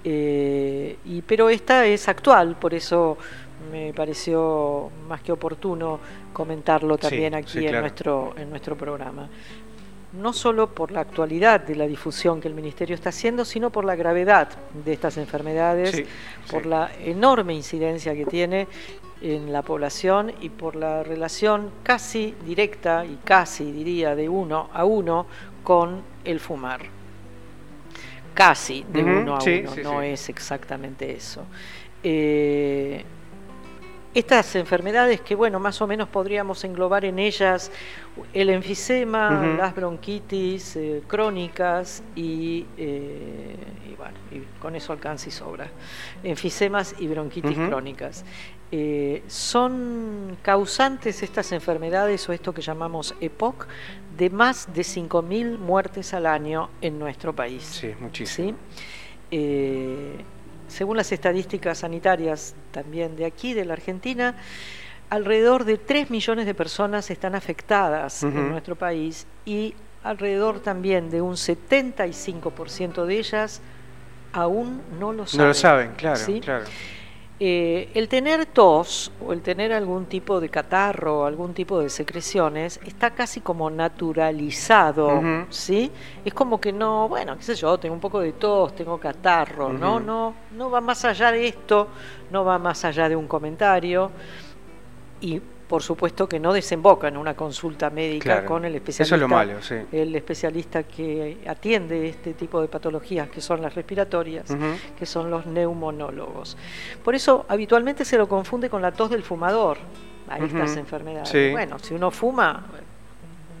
D: eh, y pero esta es actual, por eso me pareció más que oportuno comentarlo
C: Sí,
D: también aquí
C: sí,
D: en nuestro en nuestro programa. no solo por la actualidad de la difusión que el Ministerio está haciendo, sino por la gravedad de estas enfermedades,
C: Sí,
D: por la enorme incidencia que tiene en la población y por la relación casi directa y casi diría de uno a uno con el fumar. Casi de uno a uno, no es exactamente eso. Eh, estas enfermedades que, bueno, más o menos podríamos englobar en ellas el enfisema, las bronquitis eh, crónicas y, eh, y bueno, y con eso alcanza y sobra. Enfisemas y bronquitis crónicas. Eh, son causantes estas enfermedades o esto que llamamos EPOC de más de 5.000 muertes al año en nuestro país.
C: Sí, muchísimo.
D: ¿sí? Según las estadísticas sanitarias también de aquí, de la Argentina, alrededor de 3 millones de personas están afectadas en nuestro país y alrededor también de un 75% de ellas aún no lo saben.
C: No lo saben, claro,
D: ¿sí?
C: claro.
D: Eh, el tener tos o el tener algún tipo de catarro o algún tipo de secreciones está casi como naturalizado. ¿sí? Es como que no, bueno, qué sé yo, tengo un poco de tos, tengo catarro, ¿no? No, no va más allá de esto, no va más allá de un comentario y por supuesto que no desemboca en una consulta médica
C: Claro.
D: con el
C: Eso
D: especialista.
C: es lo malo, sí.
D: El especialista que atiende este tipo de patologías que son las respiratorias que son los neumonólogos. Por eso habitualmente se lo confunde con la tos del fumador a estas enfermedades.
C: Sí.
D: Bueno, si uno fuma,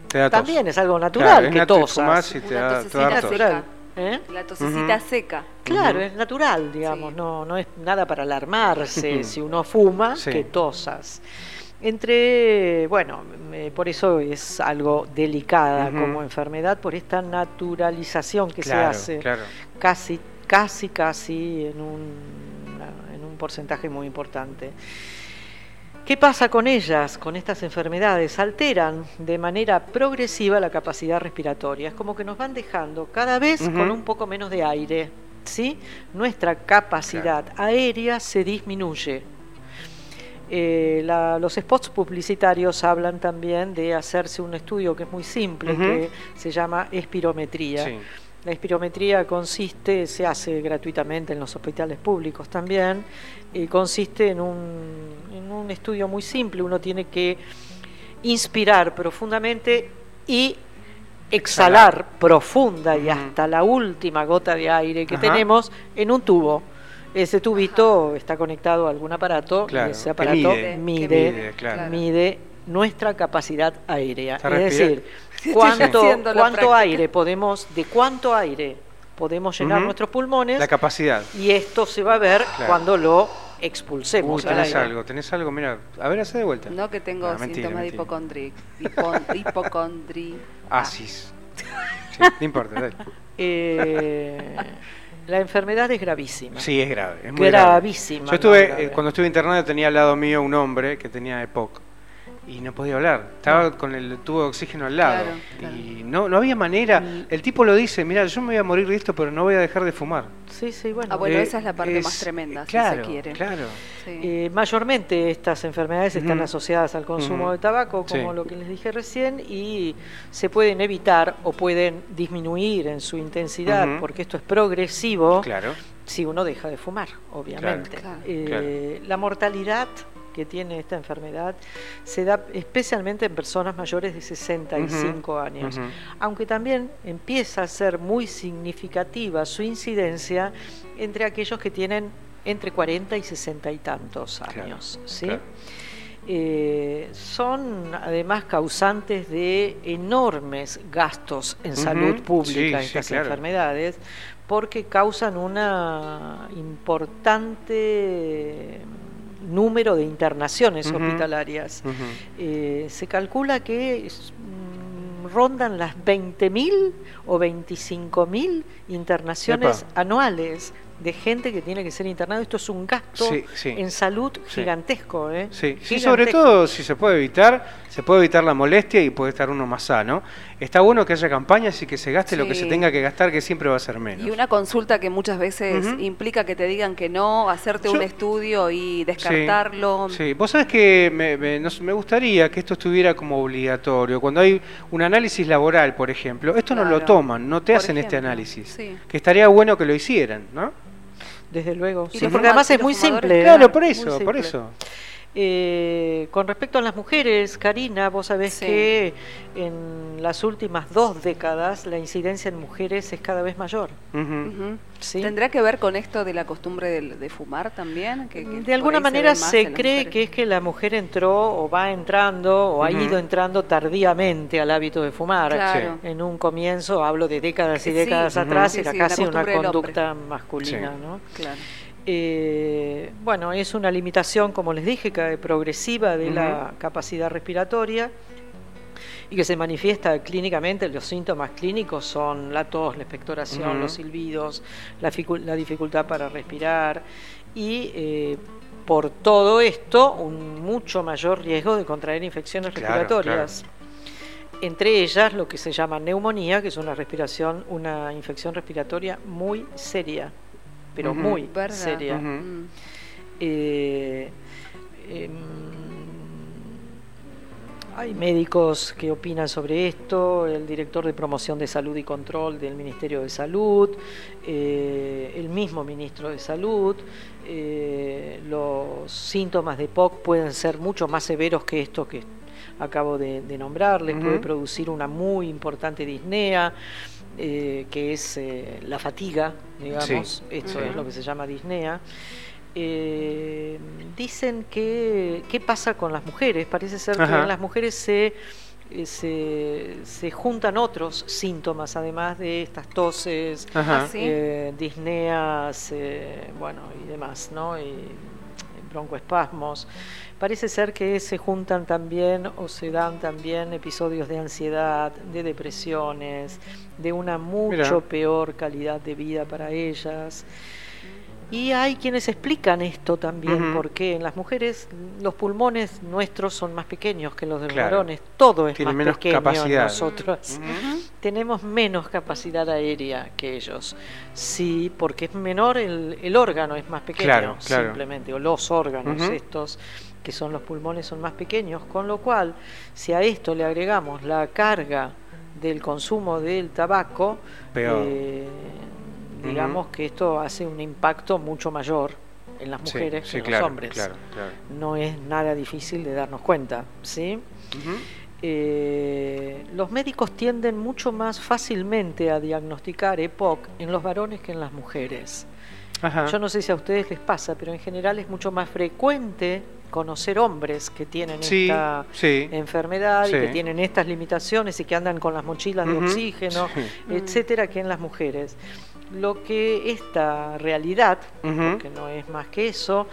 C: Te da tos.
D: también es algo natural
C: Claro, es
D: que tosas.
C: y te da, te da
O: seca.
D: ¿Eh?
O: La tosecita seca.
D: Claro, es natural, digamos, no, no es nada para alarmarse si uno fuma
C: Sí.
D: que tosas. Entre, bueno, eh, por eso es algo delicada como enfermedad, por esta naturalización que
C: Claro,
D: se hace
C: claro.
D: casi, casi, casi en un, en un porcentaje muy importante. ¿Qué pasa con ellas, con estas enfermedades? Alteran de manera progresiva la capacidad respiratoria. Es como que nos van dejando cada vez con un poco menos de aire. ¿sí? Nuestra capacidad aérea se disminuye. Eh, la- los spots publicitarios hablan también de hacerse un estudio que es muy simple, que se llama espirometría.
C: Sí.
D: La espirometría consiste, se hace gratuitamente en los hospitales públicos también, y consiste en un, en un estudio muy simple. Uno tiene que inspirar profundamente y exhalar profunda y hasta la última gota de aire que
C: Ajá.
D: tenemos en un tubo. Ese tubito está conectado a algún aparato
C: Claro,
D: y ese aparato
C: mide,
D: mide,
C: que mide, claro.
D: mide nuestra capacidad aérea. Es
C: respira-
D: decir, cuánto, aire podemos, de cuánto aire podemos llenar nuestros pulmones
C: La capacidad.
D: y esto se va a ver
C: Claro.
D: cuando lo
C: Uy,
D: expulsemos al
C: tenés
D: aire.
C: algo, tenés algo, mira, a ver, hace de vuelta.
O: No que tengo
C: Ah, mentira,
O: síntomas de hipocondri. Hipocondri.
C: Asis. Sí, no importa, dale.
D: Eh, la enfermedad es gravísima.
C: Sí, es grave. Es muy grave.
D: Gravísima,
C: Yo estuve,
D: no grave.
C: eh, cuando estuve internado tenía al lado mío un hombre que tenía EPOC y no podía hablar. Estaba con el tubo de oxígeno al lado.
O: Claro, claro.
C: Y no, no había manera. El tipo lo dice, mira, yo me voy a morir de esto, pero no voy a dejar de fumar.
D: Sí, sí, bueno.
O: Ah, bueno,
C: Eh,
O: esa es la parte
C: es-
O: más tremenda,
C: claro,
O: si se quiere.
C: Claro.
O: Sí.
D: Eh, mayormente estas enfermedades están asociadas al consumo de tabaco, como
C: Sí.
D: lo que les dije recién, y se pueden evitar o pueden disminuir en su intensidad, porque esto es progresivo
C: Claro.
D: si uno deja de fumar, obviamente.
O: Claro.
D: Eh, La mortalidad que tiene esta enfermedad se da especialmente en personas mayores de 65 años, aunque también empieza a ser muy significativa su incidencia entre aquellos que tienen entre 40 y 60 y tantos
C: Claro,
D: años. ¿sí?
C: claro.
D: Eh, son además causantes de enormes gastos en salud pública
C: sí, sí,
D: estas
C: claro.
D: enfermedades porque causan una importante número de internaciones hospitalarias. Eh, se calcula que es, mm, rondan las 20.000 o 25.000 internaciones
C: Epa.
D: anuales de gente que tiene que ser internado. Esto es un gasto
C: Sí, sí.
D: en salud
C: Sí.
D: gigantesco. ¿eh?
C: Sí, sí, sobre todo si se puede evitar, se puede evitar la molestia y puede estar uno más sano. Está bueno que haya campañas y que se gaste lo que se tenga que gastar, que siempre va a ser menos.
O: Y una consulta que muchas veces implica que te digan que no, hacerte un estudio y descartarlo.
C: Sí, vos sabés que me, me- nos- me gustaría que esto estuviera como obligatorio. Cuando hay un análisis laboral, por ejemplo, esto no lo toman, no te
O: Por
C: hacen este análisis.
O: sí.
C: Que estaría bueno que lo hicieran, ¿no?
D: Desde luego. Sí, porque además es muy simple. ¿eh?
C: Claro, por eso, por eso.
D: Eh, con respecto a las mujeres, Karina, vos sabés
O: Sí.
D: que en las últimas dos décadas la incidencia en mujeres es cada vez mayor. ¿sí?
O: ¿Tendrá que ver con esto de la costumbre de, de fumar también? Que- que
D: De alguna manera se, cree que es que la mujer entró o va entrando o ha ido entrando tardíamente al hábito de fumar.
O: Claro.
D: En un comienzo, hablo de décadas y décadas atrás, era casi una conducta masculina.
C: Sí.
D: ¿no?
O: Claro.
D: Eh, bueno, es una limitación, como les dije, que- progresiva de la capacidad respiratoria y que se manifiesta clínicamente. Los síntomas clínicos son la tos, la expectoración, los silbidos, la, la dificultad para respirar y eh, por todo esto un mucho mayor riesgo de contraer infecciones
C: Claro,
D: respiratorias. Entre ellas lo que se llama neumonía, que es una respiración, una infección respiratoria muy seria, pero muy
O: ¿Verdad?
D: seria. Eh, em, hay médicos que opinan sobre esto, el director de promoción de salud y control del Ministerio de Salud, eh, el mismo ministro de Salud. eh, los síntomas de POC pueden ser mucho más severos que esto que acabo de, de nombrarles, puede producir una muy importante disnea, eh, que es eh, la fatiga, digamos,
C: Sí.
D: esto
C: Sí.
D: es lo que se llama disnea. Eh, dicen que qué pasa con las mujeres. Parece ser que en las mujeres se, eh, se, se juntan otros síntomas, además de estas toses.
O: ¿Ah,
D: eh, disneas, eh, bueno, y demás, ¿no? Y broncoespasmos. Parece ser que se juntan también o se dan también episodios de ansiedad, de depresiones, de una mucho
C: Mira.
D: peor calidad de vida para ellas. Y hay quienes explican esto también, porque en las mujeres los pulmones nuestros son más pequeños que los de los
C: Claro.
D: varones. Todo es
C: Tienen
D: más
C: menos
D: pequeño en
C: capacidad.
D: nosotros. Tenemos menos capacidad aérea que ellos. Sí, porque es menor el, el órgano, es más pequeño
C: Claro, claro.
D: simplemente, o los órganos estos que son los pulmones son más pequeños, con lo cual si a esto le agregamos la carga del consumo del tabaco,
C: Peor.
D: eh, digamos que esto hace un impacto mucho mayor en las mujeres
C: sí,
D: que en
C: claro,
D: los hombres.
C: claro, claro.
D: No es nada difícil de darnos cuenta, ¿sí? Eh, los médicos tienden mucho más fácilmente a diagnosticar EPOC en los varones que en las mujeres.
C: Ajá.
D: Yo no sé si a ustedes les pasa, pero en general es mucho más frecuente conocer hombres que tienen
C: Sí,
D: esta
C: sí.
D: enfermedad y que tienen estas limitaciones y que andan con las mochilas de oxígeno, etcétera, que en las mujeres. Lo que esta realidad, porque no es más que eso,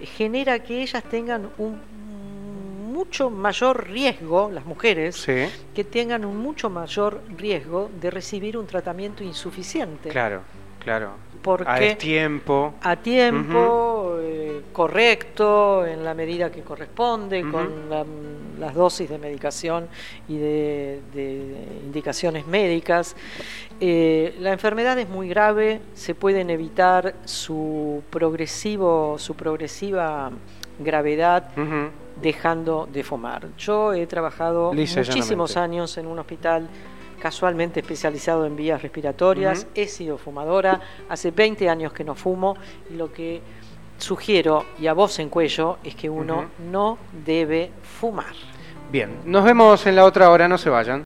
D: genera que ellas tengan un mucho mayor riesgo, las mujeres,
C: Sí,
D: que tengan un mucho mayor riesgo de recibir un tratamiento insuficiente.
C: claro, claro.
D: Porque
C: A tiempo.
D: a tiempo, eh, correcto, en la medida que corresponde, con la- las dosis de medicación y de, de indicaciones médicas. Eh, la enfermedad es muy grave, se pueden evitar su progresivo, su progresiva gravedad dejando de fumar. Yo he trabajado muchísimos años en un hospital casualmente especializado en vías respiratorias, he sido fumadora, hace 20 años que no fumo y lo que sugiero y a voz en cuello es que uno no debe fumar.
C: Bien, nos vemos en la otra hora, no se vayan.